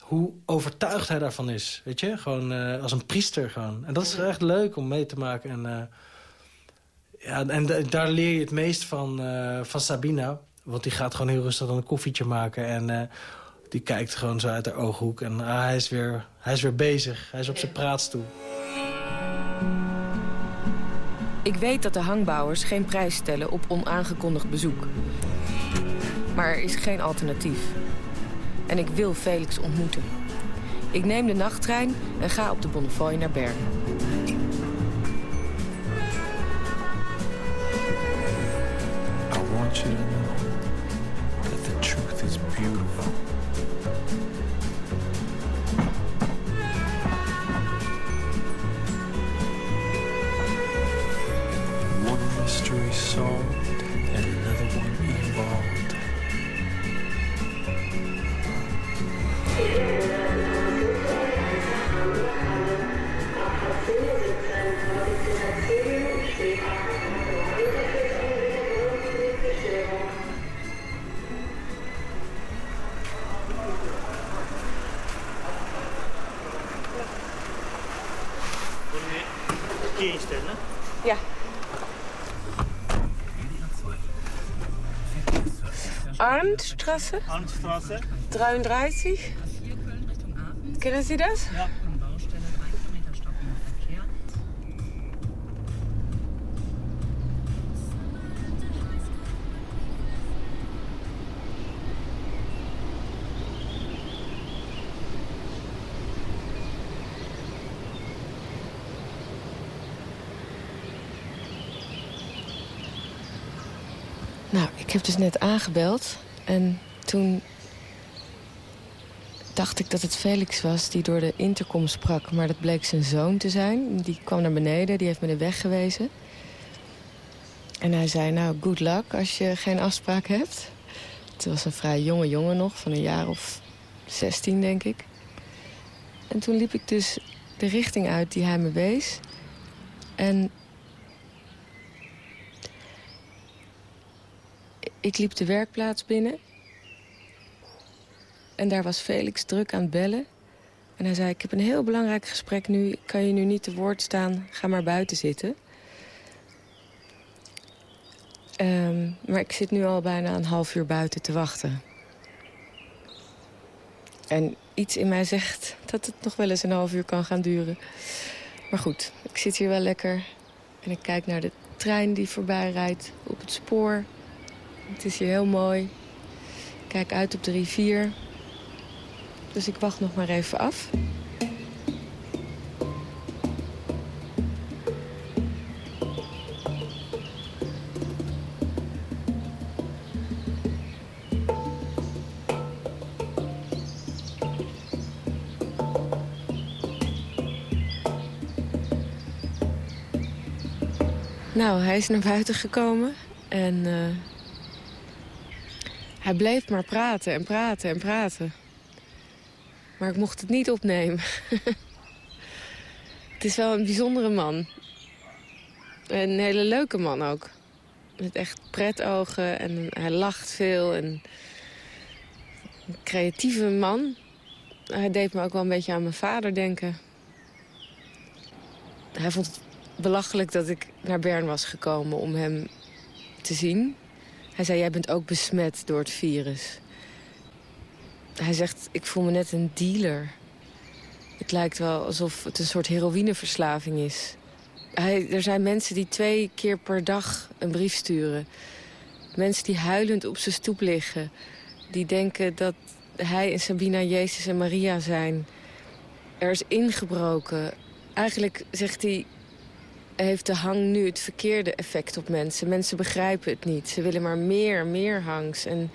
hoe overtuigd hij daarvan is. Weet je? Gewoon als een priester gewoon. En dat is echt leuk om mee te maken. En, ja, en daar leer je het meest van, van Sabina... Want die gaat gewoon heel rustig dan een koffietje maken. En die kijkt gewoon zo uit haar ooghoek. En uh, hij, is weer, hij is weer bezig. Hij is op zijn praatstoel. Ik weet dat de hangbouwers geen prijs stellen op onaangekondigd bezoek. Maar er is geen alternatief. En ik wil Felix ontmoeten. Ik neem de nachttrein en ga op de Bonnefoy naar Bergen. I want you to know that the truth is beautiful. Arndtstraße. 33. Kennen Sie das? Ja. Nou, ik heb dus net aangebeld. En toen dacht ik dat het Felix was die door de intercom sprak. Maar dat bleek zijn zoon te zijn. Die kwam naar beneden, die heeft me de weg gewezen. En hij zei, nou, good luck als je geen afspraak hebt. Het was een vrij jonge jongen nog, van een jaar of 16, denk ik. En toen liep ik dus de richting uit die hij me wees. En ik liep de werkplaats binnen. En daar was Felix druk aan het bellen. En hij zei, ik heb een heel belangrijk gesprek nu. Kan je nu niet te woord staan? Ga maar buiten zitten. Um, maar ik zit nu al bijna een half uur buiten te wachten. En iets in mij zegt dat het nog wel eens een half uur kan gaan duren. Maar goed, ik zit hier wel lekker. En ik kijk naar de trein die voorbij rijdt op het spoor. Het is hier heel mooi. Kijk uit op de rivier. Dus ik wacht nog maar even af. Nou, hij is naar buiten gekomen en uh, hij bleef maar praten en praten en praten. Maar ik mocht het niet opnemen. het is wel een bijzondere man. Een hele leuke man ook. Met echt pretogen en hij lacht veel. En een creatieve man. Hij deed me ook wel een beetje aan mijn vader denken. Hij vond het belachelijk dat ik naar Bern was gekomen om hem te zien. Hij zei, jij bent ook besmet door het virus. Hij zegt, ik voel me net een dealer. Het lijkt wel alsof het een soort heroïneverslaving is. Hij, er zijn mensen die twee keer per dag een brief sturen. Mensen die huilend op zijn stoep liggen. Die denken dat hij en Sabina Jezus en Maria zijn. Er is ingebroken. Eigenlijk zegt hij, heeft de hang nu het verkeerde effect op mensen. Mensen begrijpen het niet. Ze willen maar meer, meer hangs. En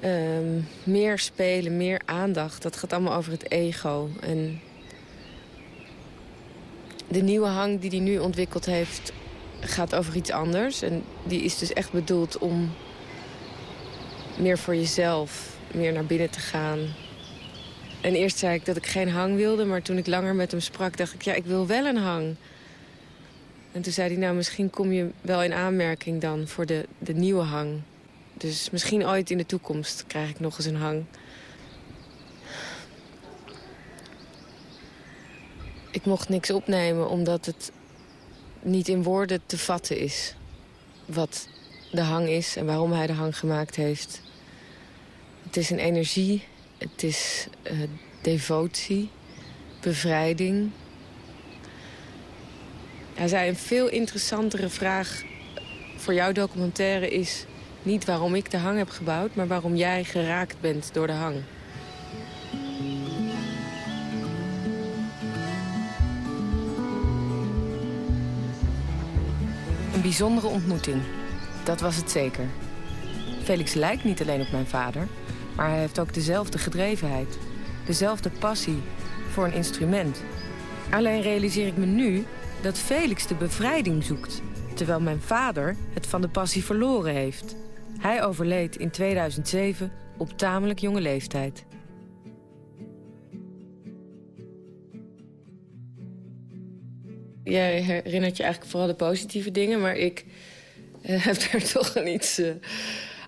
ehm, meer spelen, meer aandacht. Dat gaat allemaal over het ego. En de nieuwe hang die hij nu ontwikkeld heeft... gaat over iets anders. En die is dus echt bedoeld om meer voor jezelf, meer naar binnen te gaan. En eerst zei ik dat ik geen hang wilde, maar toen ik langer met hem sprak... dacht ik, ja, ik wil wel een hang. En toen zei hij, nou, misschien kom je wel in aanmerking dan voor de, de nieuwe hang. Dus misschien ooit in de toekomst krijg ik nog eens een hang. Ik mocht niks opnemen omdat het niet in woorden te vatten is. Wat de hang is en waarom hij de hang gemaakt heeft. Het is een energie, het is uh, devotie, bevrijding. Hij zei een veel interessantere vraag voor jouw documentaire is... niet waarom ik de hang heb gebouwd, maar waarom jij geraakt bent door de hang. Een bijzondere ontmoeting. Dat was het zeker. Felix lijkt niet alleen op mijn vader... maar hij heeft ook dezelfde gedrevenheid. Dezelfde passie voor een instrument. Alleen realiseer ik me nu dat Felix de bevrijding zoekt... terwijl mijn vader het van de passie verloren heeft. Hij overleed in 2007 op tamelijk jonge leeftijd. Jij herinnert je eigenlijk vooral de positieve dingen... maar ik uh, heb daar toch een iets uh,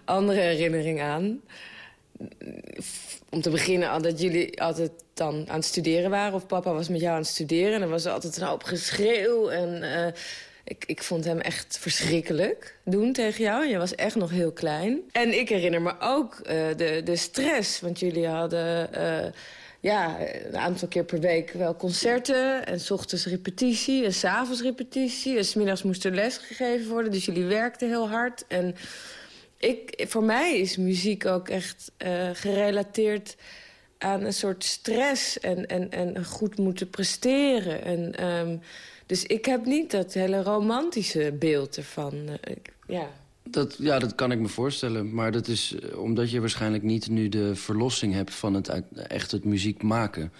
andere herinnering aan. Om te beginnen dat jullie altijd dan aan het studeren waren... of papa was met jou aan het studeren... en er was altijd een hoop geschreeuw en... Uh, ik, ik vond hem echt verschrikkelijk doen tegen jou. Je was echt nog heel klein. En ik herinner me ook de, de stress. Want jullie hadden ja, een aantal keer per week wel concerten. En s ochtends repetitie en s'avonds repetitie. En smiddags moest er les gegeven worden. Dus jullie werkten heel hard. En ik, voor mij is muziek ook echt uh, gerelateerd aan een soort stress. En, en, en goed moeten presteren. En, um, dus ik heb niet dat hele romantische beeld ervan. Ik, ja. Dat, ja, dat kan ik me voorstellen. Maar dat is omdat je waarschijnlijk niet nu de verlossing hebt... van het, echt het muziek maken.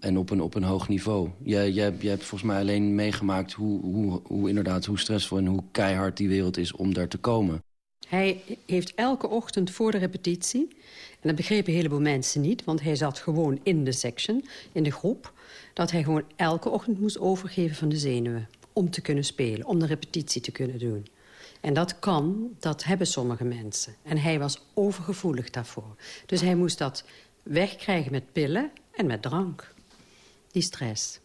En op een, op een hoog niveau. Jij, jij hebt volgens mij alleen meegemaakt hoe, hoe, hoe, inderdaad, hoe stressvol... en hoe keihard die wereld is om daar te komen. Hij heeft elke ochtend voor de repetitie... en dat begrepen een heleboel mensen niet... want hij zat gewoon in de section, in de groep... dat hij gewoon elke ochtend moest overgeven van de zenuwen... om te kunnen spelen, om de repetitie te kunnen doen. En dat kan, dat hebben sommige mensen. En hij was overgevoelig daarvoor. Dus hij moest dat wegkrijgen met pillen en met drank. Die stress.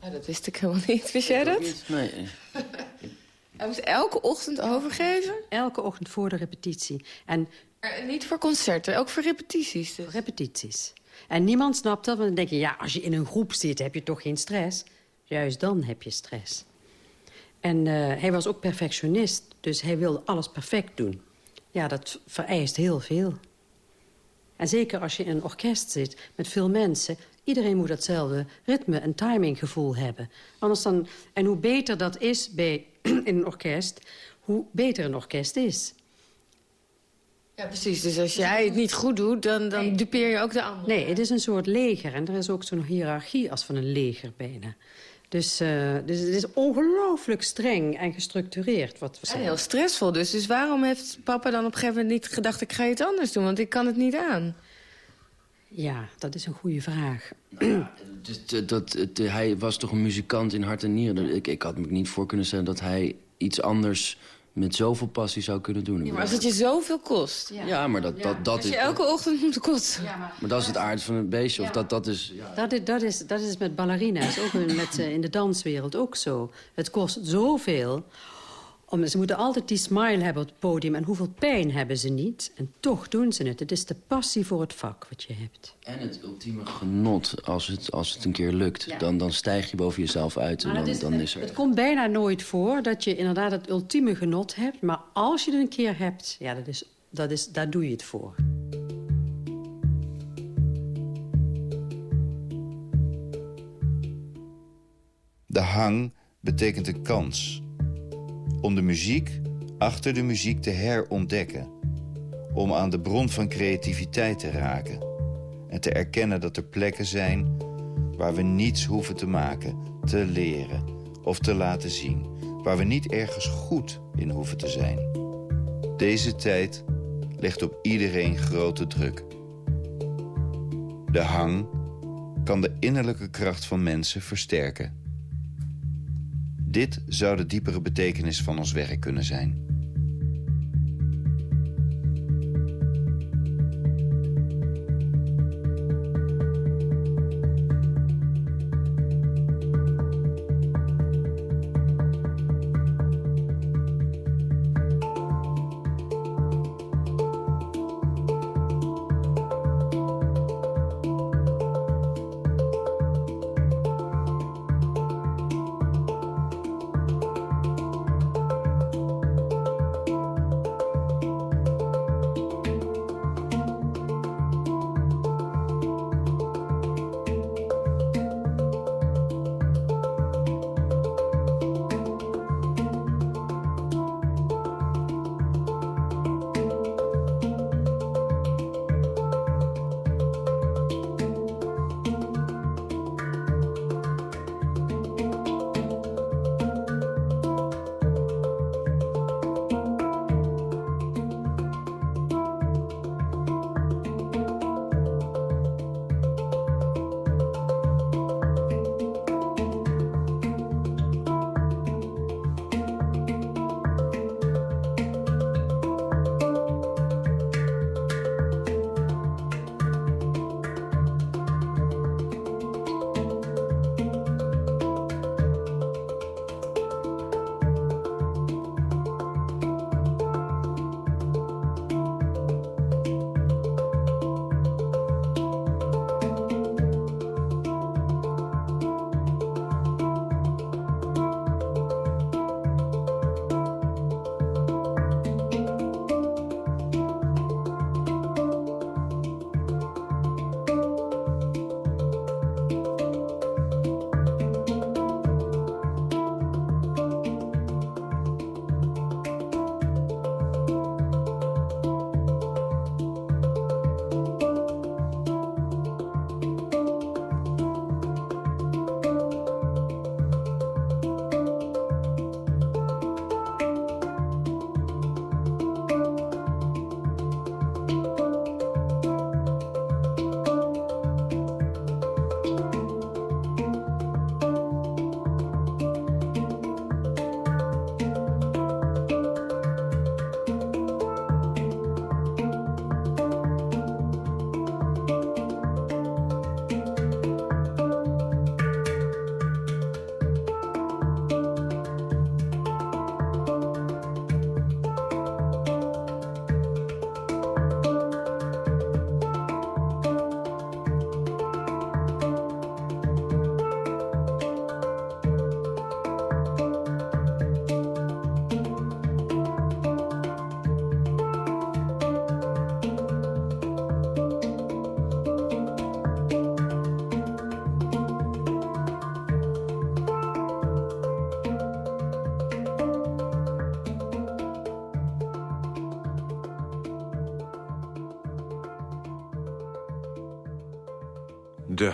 Nou, dat wist ik helemaal niet. Wist jij dat? Nee. Hij moest elke ochtend overgeven? Elke ochtend voor de repetitie. En maar niet voor concerten, ook voor repetities dus? Voor repetities. En niemand snapt dat, want dan denk je... ja, als je in een groep zit, heb je toch geen stress? Juist dan heb je stress. En uh, hij was ook perfectionist, dus hij wilde alles perfect doen. Ja, dat vereist heel veel. En zeker als je in een orkest zit met veel mensen... iedereen moet datzelfde ritme en timinggevoel hebben. Anders dan, en hoe beter dat is bij, in een orkest, hoe beter een orkest is. Ja, precies. Dus als jij het niet goed doet, dan, dan nee. dupeer je ook de anderen. Nee, het is een soort leger. En er is ook zo'n hiërarchie als van een leger bijna. Dus, uh, dus het is ongelooflijk streng en gestructureerd. Wat we en heel stressvol dus. Dus waarom heeft papa dan op een gegeven moment niet gedacht... ik ga iets anders doen, want ik kan het niet aan? Ja, dat is een goede vraag. Nou, dat, dat, hij was toch een muzikant in hart en nieren. Ik, ik had me niet voor kunnen stellen dat hij iets anders met zoveel passie zou kunnen doen. Ja, maar als het je zoveel kost. Ja, maar dat, dat, dat Als is... je elke ochtend moet kotsen. Maar dat is het aard van het beestje. Of dat, dat is... Ja. Dat is, dat, is, dat is met ballerina's, ook met, eh, in de danswereld ook zo. Het kost zoveel. Om, ze moeten altijd die smile hebben op het podium. En hoeveel pijn hebben ze niet. En toch doen ze het. Het is de passie voor het vak wat je hebt. En het ultieme genot, als het, als het een keer lukt. Ja. Dan, dan stijg je boven jezelf uit en dan, het, is, dan is er... het komt bijna nooit voor dat je inderdaad het ultieme genot hebt. Maar als je het een keer hebt, ja, dat is, dat is, daar doe je het voor. De hang betekent een kans. Om de muziek achter de muziek te herontdekken. Om aan de bron van creativiteit te raken. En te erkennen dat er plekken zijn waar we niets hoeven te maken, te leren of te laten zien. Waar we niet ergens goed in hoeven te zijn. Deze tijd legt op iedereen grote druk. De hang kan de innerlijke kracht van mensen versterken. Dit zou de diepere betekenis van ons werk kunnen zijn.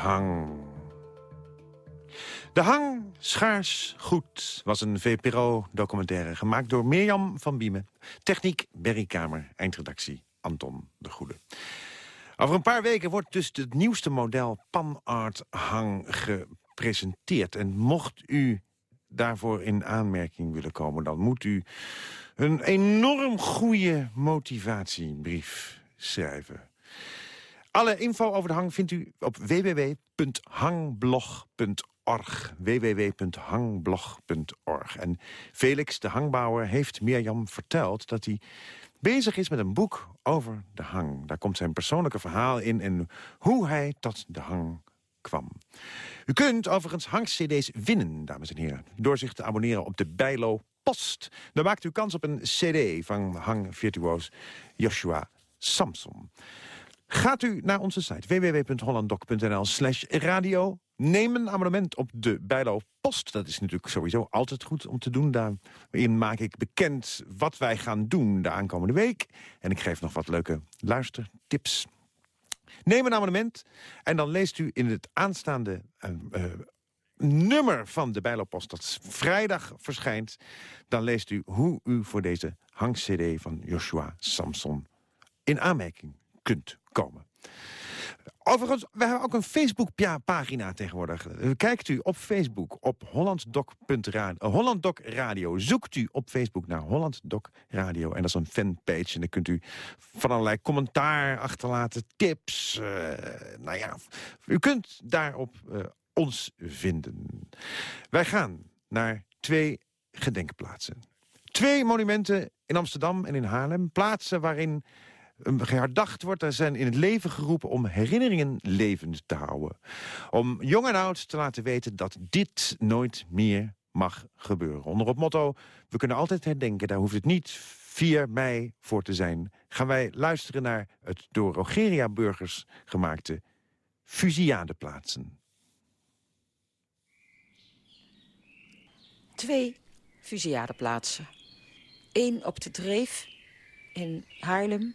Hang. De Hang, schaars, goed, was een VPRO-documentaire... gemaakt door Mirjam van Biemen. Techniek, Berry Kamer. Eindredactie, Anton de Goede. Over een paar weken wordt dus het nieuwste model Panart Hang gepresenteerd. En mocht u daarvoor in aanmerking willen komen... dan moet u een enorm goede motivatiebrief schrijven. Alle info over de hang vindt u op www.hangblog.org. www.hangblog.org. En Felix de Hangbouwer heeft Mirjam verteld dat hij bezig is met een boek over de hang. Daar komt zijn persoonlijke verhaal in en hoe hij tot de hang kwam. U kunt overigens hang-cd's winnen, dames en heren... door zich te abonneren op de Bijlo Post. Dan maakt u kans op een cd van hang-virtuoos Joshua Samson. Gaat u naar onze site www.hollanddoc.nl slash radio. Neem een abonnement op de Bijlo Post. Dat is natuurlijk sowieso altijd goed om te doen. Daarin maak ik bekend wat wij gaan doen de aankomende week. En ik geef nog wat leuke luistertips. Neem een abonnement en dan leest u in het aanstaande uh, uh, nummer van de Bijlopost... dat vrijdag verschijnt, dan leest u hoe u voor deze hang-cd van Joshua Samson... in aanmerking kunt komen. Overigens, we hebben ook een Facebook-pagina tegenwoordig. Kijkt u op Facebook op hollanddoc.radio. Hollanddoc Radio. Zoekt u op Facebook naar Hollanddoc Radio. En dat is een fanpage. En dan kunt u van allerlei commentaar achterlaten, tips. Uh, nou ja, u kunt daarop uh, ons vinden. Wij gaan naar twee gedenkplaatsen. Twee monumenten in Amsterdam en in Haarlem. Plaatsen waarin herdacht wordt. Er zijn in het leven geroepen om herinneringen levend te houden. Om jong en oud te laten weten dat dit nooit meer mag gebeuren. Onder het motto, we kunnen altijd herdenken. Daar hoeft het niet 4 mei voor te zijn. Gaan wij luisteren naar het door Rogeria-burgers gemaakte Fusiadeplaatsen. Twee Fusiadeplaatsen. Eén op de Dreef in Haarlem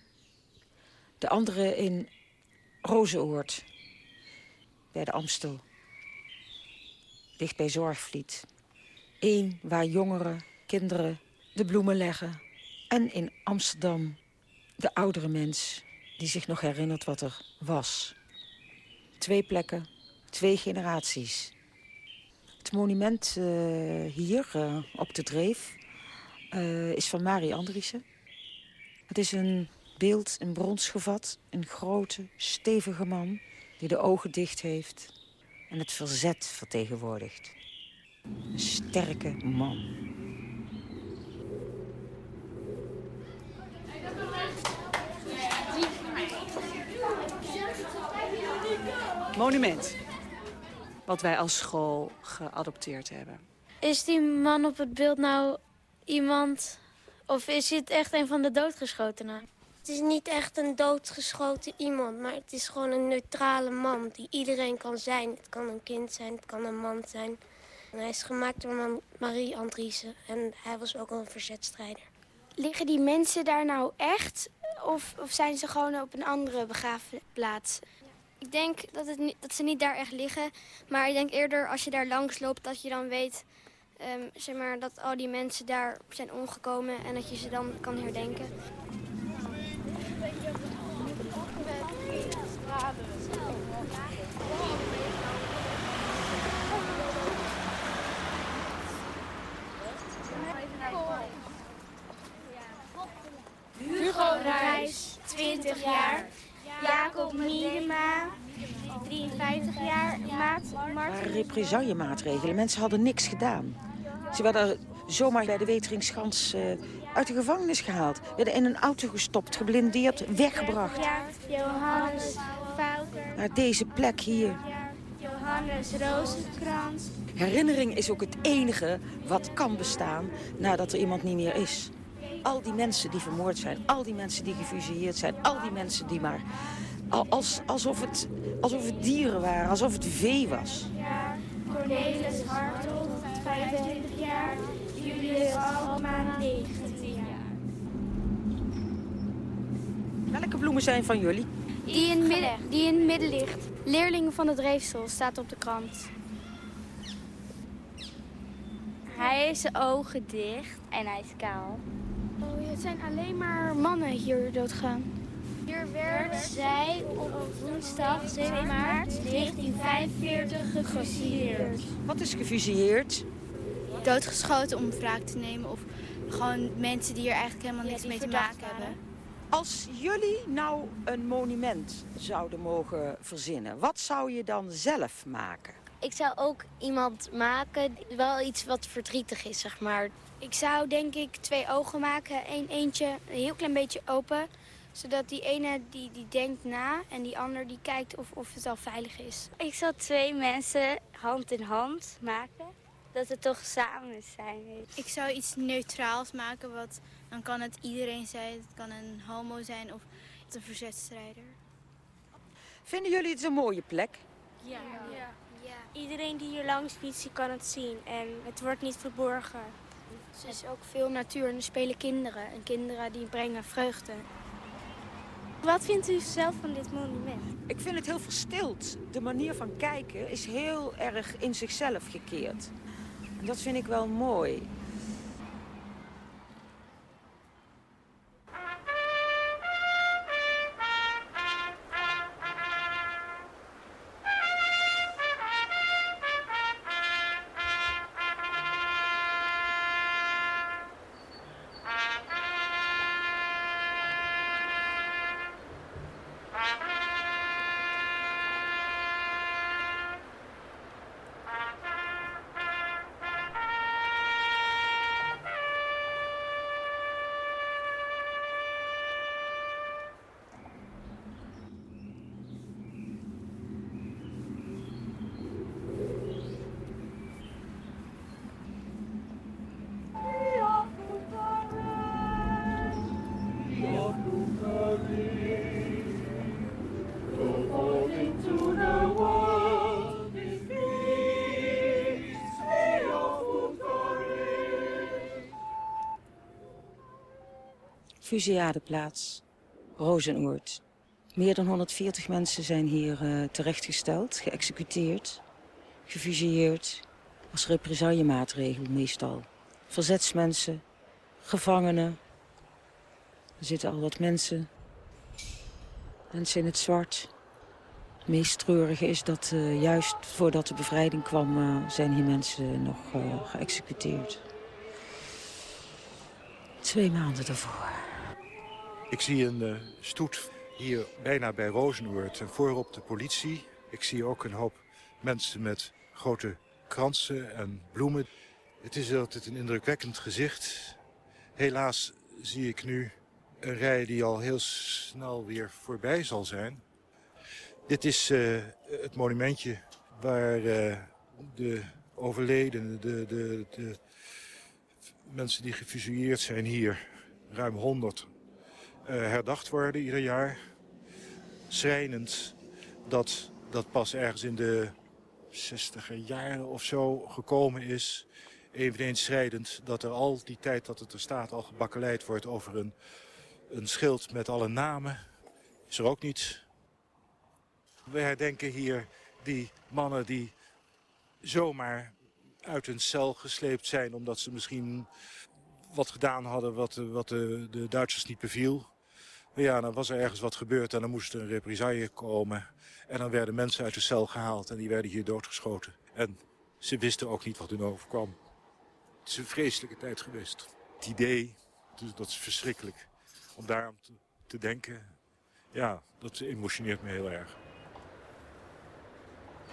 de andere in Rozenoord, bij de Amstel. Dicht bij Zorgvliet. Eén waar jongeren, kinderen de bloemen leggen. En in Amsterdam de oudere mens die zich nog herinnert wat er was. Twee plekken, twee generaties. Het monument uh, hier uh, op de Dreef uh, is van Marie Andriessen. Het is een beeld in brons gevat. Een grote, stevige man die de ogen dicht heeft en het verzet vertegenwoordigt. Een sterke man. Monument. Wat wij als school geadopteerd hebben. Is die man op het beeld nou iemand... of is het echt een van de doodgeschotenen? Het is niet echt een doodgeschoten iemand, maar het is gewoon een neutrale man die iedereen kan zijn. Het kan een kind zijn, het kan een man zijn. En hij is gemaakt door Marie Andriessen en hij was ook al een verzetstrijder. Liggen die mensen daar nou echt of, of zijn ze gewoon op een andere begraafplaats? Ik denk dat, het niet, dat ze niet daar echt liggen, maar ik denk eerder als je daar langs loopt dat je dan weet... Um, zeg maar, dat al die mensen daar zijn omgekomen en dat je ze dan kan herdenken. Hugo Reis, 20 jaar. Jacob Miedema, 53 jaar. Maat, waren represaillemaatregelen. Mensen hadden niks gedaan. Ze werden zomaar bij de Weteringschans uh, uit de gevangenis gehaald. Werden in een auto gestopt, geblindeerd, weggebracht. Johannes Naar deze plek hier. Johannes Rozenkrans. Herinnering is ook het enige wat kan bestaan nadat er iemand niet meer is. Al die mensen die vermoord zijn, al die mensen die gefusilleerd zijn... al die mensen die maar... Als, alsof, het, alsof het dieren waren, alsof het vee was. Ja, Cornelis Hartog, 25 jaar. Alma, 19 jaar. Welke bloemen zijn van jullie? Die in, midden, die in het midden ligt. Leerlingen van het Dreefsel staat op de krant. Hij is zijn ogen dicht en hij is kaal. Oh, het zijn alleen maar mannen hier doodgaan. Hier werd zij op woensdag 7 maart 1945 gefusilleerd. Wat is gefusilleerd? Doodgeschoten om wraak te nemen. Of gewoon mensen die er eigenlijk helemaal niks mee te maken hebben. Als jullie nou een monument zouden mogen verzinnen, wat zou je dan zelf maken? Ik zou ook iemand maken, wel iets wat verdrietig is, zeg maar. Ik zou denk ik twee ogen maken. Eén eentje een heel klein beetje open. Zodat die ene die, die denkt na en die ander die kijkt of, of het al veilig is. Ik zou twee mensen hand in hand maken. Dat het toch samen zijn. Ik zou iets neutraals maken. Wat, dan kan het iedereen zijn. Het kan een homo zijn of een verzetstrijder. Vinden jullie het een mooie plek? Ja. ja. ja. Iedereen die hier langs fietst, kan het zien. En het wordt niet verborgen. Er is ook veel natuur en er spelen kinderen. En kinderen die brengen vreugde. Wat vindt u zelf van dit monument? Ik vind het heel verstild. De manier van kijken is heel erg in zichzelf gekeerd. Dat vind ik wel mooi. Fusiliadeplaats, Rozenoord. Meer dan 140 mensen zijn hier uh, terechtgesteld, geëxecuteerd, gefusilleerd. Als represaillemaatregel meestal. Verzetsmensen, gevangenen. Er zitten al wat mensen. Mensen in het zwart. Het meest treurige is dat uh, juist voordat de bevrijding kwam... Uh, zijn hier mensen nog geëxecuteerd. Twee maanden daarvoor. Ik zie een uh, stoet hier bijna bij Rozenoord en voorop de politie. Ik zie ook een hoop mensen met grote kransen en bloemen. Het is altijd een indrukwekkend gezicht. Helaas zie ik nu een rij die al heel snel weer voorbij zal zijn. Dit is uh, het monumentje waar uh, de overledenen, de, de, de mensen die gefusilleerd zijn hier, ruim 100, uh, herdacht worden ieder jaar. Schrijnend dat dat pas ergens in de 60 jaren of zo gekomen is. Eveneens schrijdend dat er al die tijd dat het er staat al gebakkeleid wordt over een, een schild met alle namen. Is er ook niet. We herdenken hier die mannen die zomaar uit hun cel gesleept zijn... omdat ze misschien wat gedaan hadden wat, wat de, de Duitsers niet beviel. Ja, dan was er ergens wat gebeurd en dan moest er een represaille komen. En dan werden mensen uit de cel gehaald en die werden hier doodgeschoten. En ze wisten ook niet wat hun overkwam. Het is een vreselijke tijd geweest. Het idee, dus dat is verschrikkelijk. Om daarom te, te denken, ja, dat emotioneert me heel erg.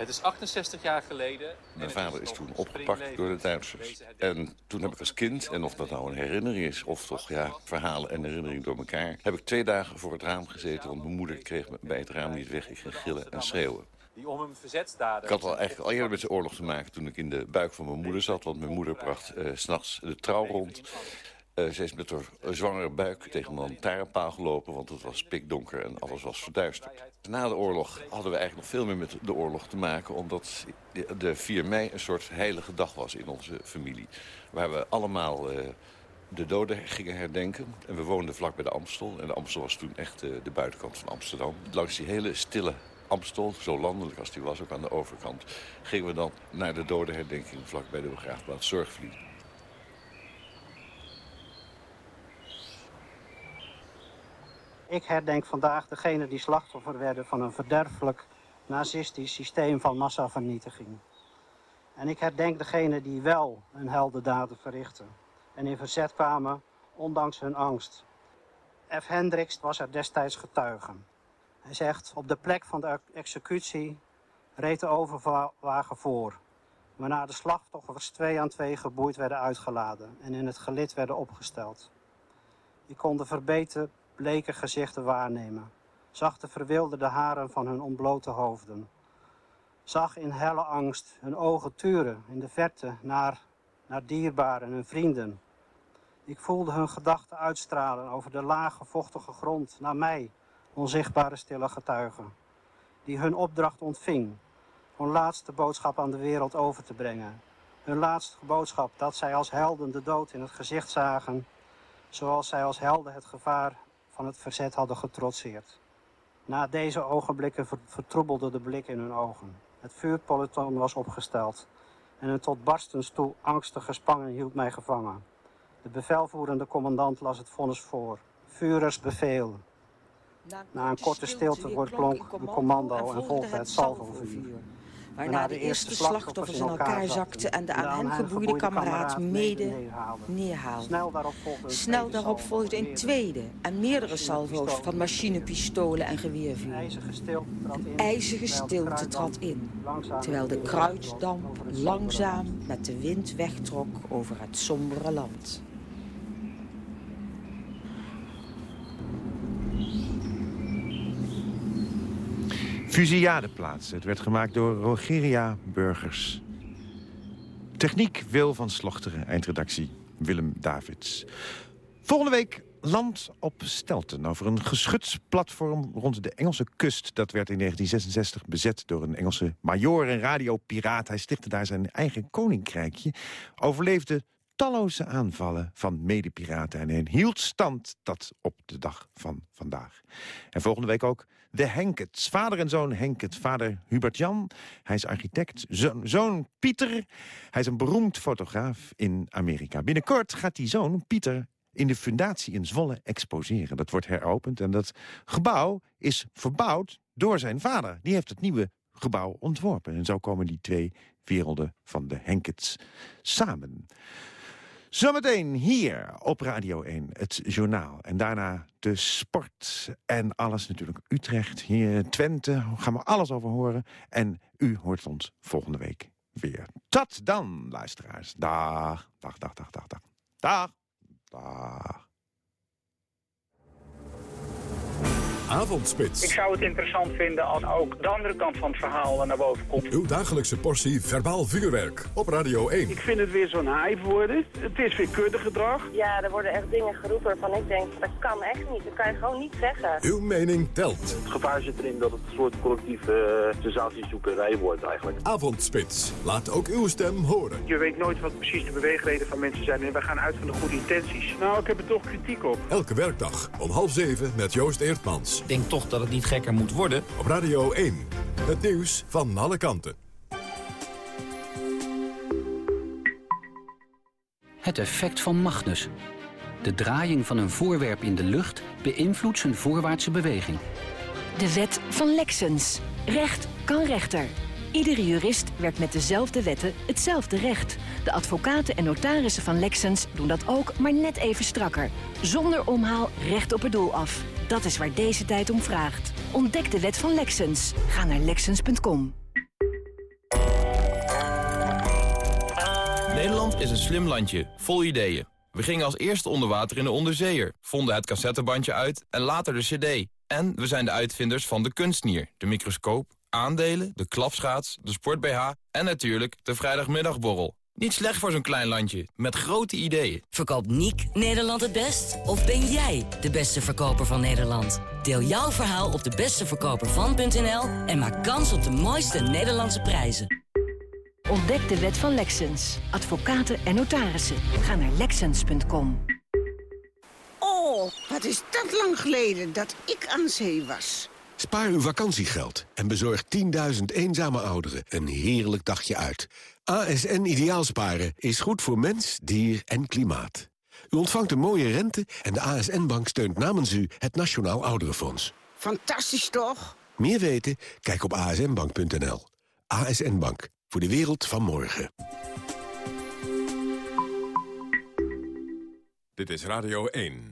Het is 68 jaar geleden. Mijn vader is toen opgepakt door de Duitsers. En toen heb ik als kind, en of dat nou een herinnering is... of toch ja, verhalen en herinneringen door elkaar... heb ik twee dagen voor het raam gezeten... want mijn moeder kreeg me bij het raam niet weg. Ik ging gillen en schreeuwen. Die om hem verzetsdaden... Ik had al eigenlijk al eerder met de oorlog te maken toen ik in de buik van mijn moeder zat. Want mijn moeder bracht uh, s'nachts de trouw rond. Uh, ze is met haar zwangere buik tegen een lantaarnpaal gelopen... want het was pikdonker en alles was verduisterd. Na de oorlog hadden we eigenlijk nog veel meer met de oorlog te maken... omdat de 4 mei een soort heilige dag was in onze familie. Waar we allemaal uh, de doden gingen herdenken. En we woonden vlak bij de Amstel. En de Amstel was toen echt uh, de buitenkant van Amsterdam. Langs die hele stille Amstel, zo landelijk als die was, ook aan de overkant... gingen we dan naar de dodenherdenking vlak bij de begraafplaats Zorgvliet. Ik herdenk vandaag degenen die slachtoffer werden van een verderfelijk nazistisch systeem van massavernietiging. En ik herdenk degenen die wel hun heldendaden verrichten. En in verzet kwamen, ondanks hun angst. F. Hendricks was er destijds getuige. Hij zegt, op de plek van de executie reed de overwagen voor. Waarna de slachtoffers twee aan twee geboeid werden uitgeladen en in het gelid werden opgesteld. Ik kon de verbeten, bleke gezichten waarnemen. Zag de verwilderde haren van hun ontblote hoofden. Zag in helle angst hun ogen turen in de verte naar, naar dierbaren en vrienden. Ik voelde hun gedachten uitstralen over de lage vochtige grond naar mij, onzichtbare stille getuige. Die hun opdracht ontving hun laatste boodschap aan de wereld over te brengen. Hun laatste boodschap dat zij als helden de dood in het gezicht zagen, zoals zij als helden het gevaar van het verzet hadden getrotseerd. Na deze ogenblikken vertroebelde de blik in hun ogen. Het vuurpeloton was opgesteld en een tot barstens toe angstige spanning hield mij gevangen. De bevelvoerende commandant las het vonnis voor. Vurers bevel. Na een korte stilte wordt klonk een commando en volgde het salvovuur waarna de eerste slachtoffers in elkaar zakten en de aan hen geboeide kameraad mede neerhaalde. Snel daarop volgde een tweede en meerdere salvo's van machinepistolen en geweervuur. Een ijzige stilte trad in, terwijl de kruidsdamp langzaam met de wind wegtrok over het sombere land. Fusillade plaatsen. Het werd gemaakt door Rogeria Burgers. Techniek Wil van Slochteren, eindredactie Willem Davids. Volgende week land op Stelten over een geschutsplatform rond de Engelse kust. Dat werd in 1966 bezet door een Engelse major en radiopiraat. Hij stichtte daar zijn eigen koninkrijkje. Overleefde talloze aanvallen van medepiraten en hield stand dat op de dag van vandaag. En volgende week ook de Henkets. Vader en zoon Henket. Vader Hubert Jan, hij is architect. zoon Pieter, hij is een beroemd fotograaf in Amerika. Binnenkort gaat die zoon Pieter in de fundatie in Zwolle exposeren. Dat wordt heropend en dat gebouw is verbouwd door zijn vader. Die heeft het nieuwe gebouw ontworpen. En zo komen die twee werelden van de Henkets samen. Zometeen hier op Radio 1, het journaal. En daarna de sport en alles natuurlijk. Utrecht, hier Twente, gaan we alles over horen. En u hoort ons volgende week weer. Tot dan, luisteraars. Dag, dag, dag, dag, dag, dag. Dag, dag. Avondspits. Ik zou het interessant vinden als ook de andere kant van het verhaal naar boven komt. Uw dagelijkse portie verbaal vuurwerk op Radio 1. Ik vind het weer zo'n hype worden. Het is weer kuddegedrag. Ja, er worden echt dingen geroepen waarvan ik denk, dat kan echt niet. Dat kan je gewoon niet zeggen. Uw mening telt. Het gevaar zit erin dat het een soort collectieve uh, sensatiezoekerij wordt eigenlijk. Avondspits. Laat ook uw stem horen. Je weet nooit wat precies de beweegreden van mensen zijn. En wij gaan uit van de goede intenties. Nou, ik heb er toch kritiek op. Elke werkdag om half zeven met Joost Eertmans. Ik denk toch dat het niet gekker moet worden. Op Radio 1. Het nieuws van alle kanten. Het effect van Magnus. De draaiing van een voorwerp in de lucht beïnvloedt zijn voorwaartse beweging. De wet van Lexens. Recht kan rechter. Iedere jurist werkt met dezelfde wetten hetzelfde recht. De advocaten en notarissen van Lexens doen dat ook, maar net even strakker. Zonder omhaal recht op het doel af. Dat is waar deze tijd om vraagt. Ontdek de wet van Lexens. Ga naar Lexens.com. Nederland is een slim landje, vol ideeën. We gingen als eerste onder water in de onderzeeër, vonden het cassettebandje uit en later de cd. En we zijn de uitvinders van de kunstnier, de microscoop, aandelen, de klapschaats, de sport-BH en natuurlijk de vrijdagmiddagborrel. Niet slecht voor zo'n klein landje, met grote ideeën. Verkoopt Niek Nederland het best? Of ben jij de beste verkoper van Nederland? Deel jouw verhaal op debesteverkopervan.nl en maak kans op de mooiste Nederlandse prijzen. Ontdek de wet van Lexens. Advocaten en notarissen. Ga naar Lexens.com. Oh, wat is dat lang geleden dat ik aan zee was. Spaar uw vakantiegeld en bezorg 10.000 eenzame ouderen een heerlijk dagje uit. ASN Ideaalsparen is goed voor mens, dier en klimaat. U ontvangt een mooie rente en de ASN-bank steunt namens u het Nationaal Ouderenfonds. Fantastisch toch? Meer weten? Kijk op asnbank.nl. ASN Bank voor de wereld van morgen. Dit is Radio 1.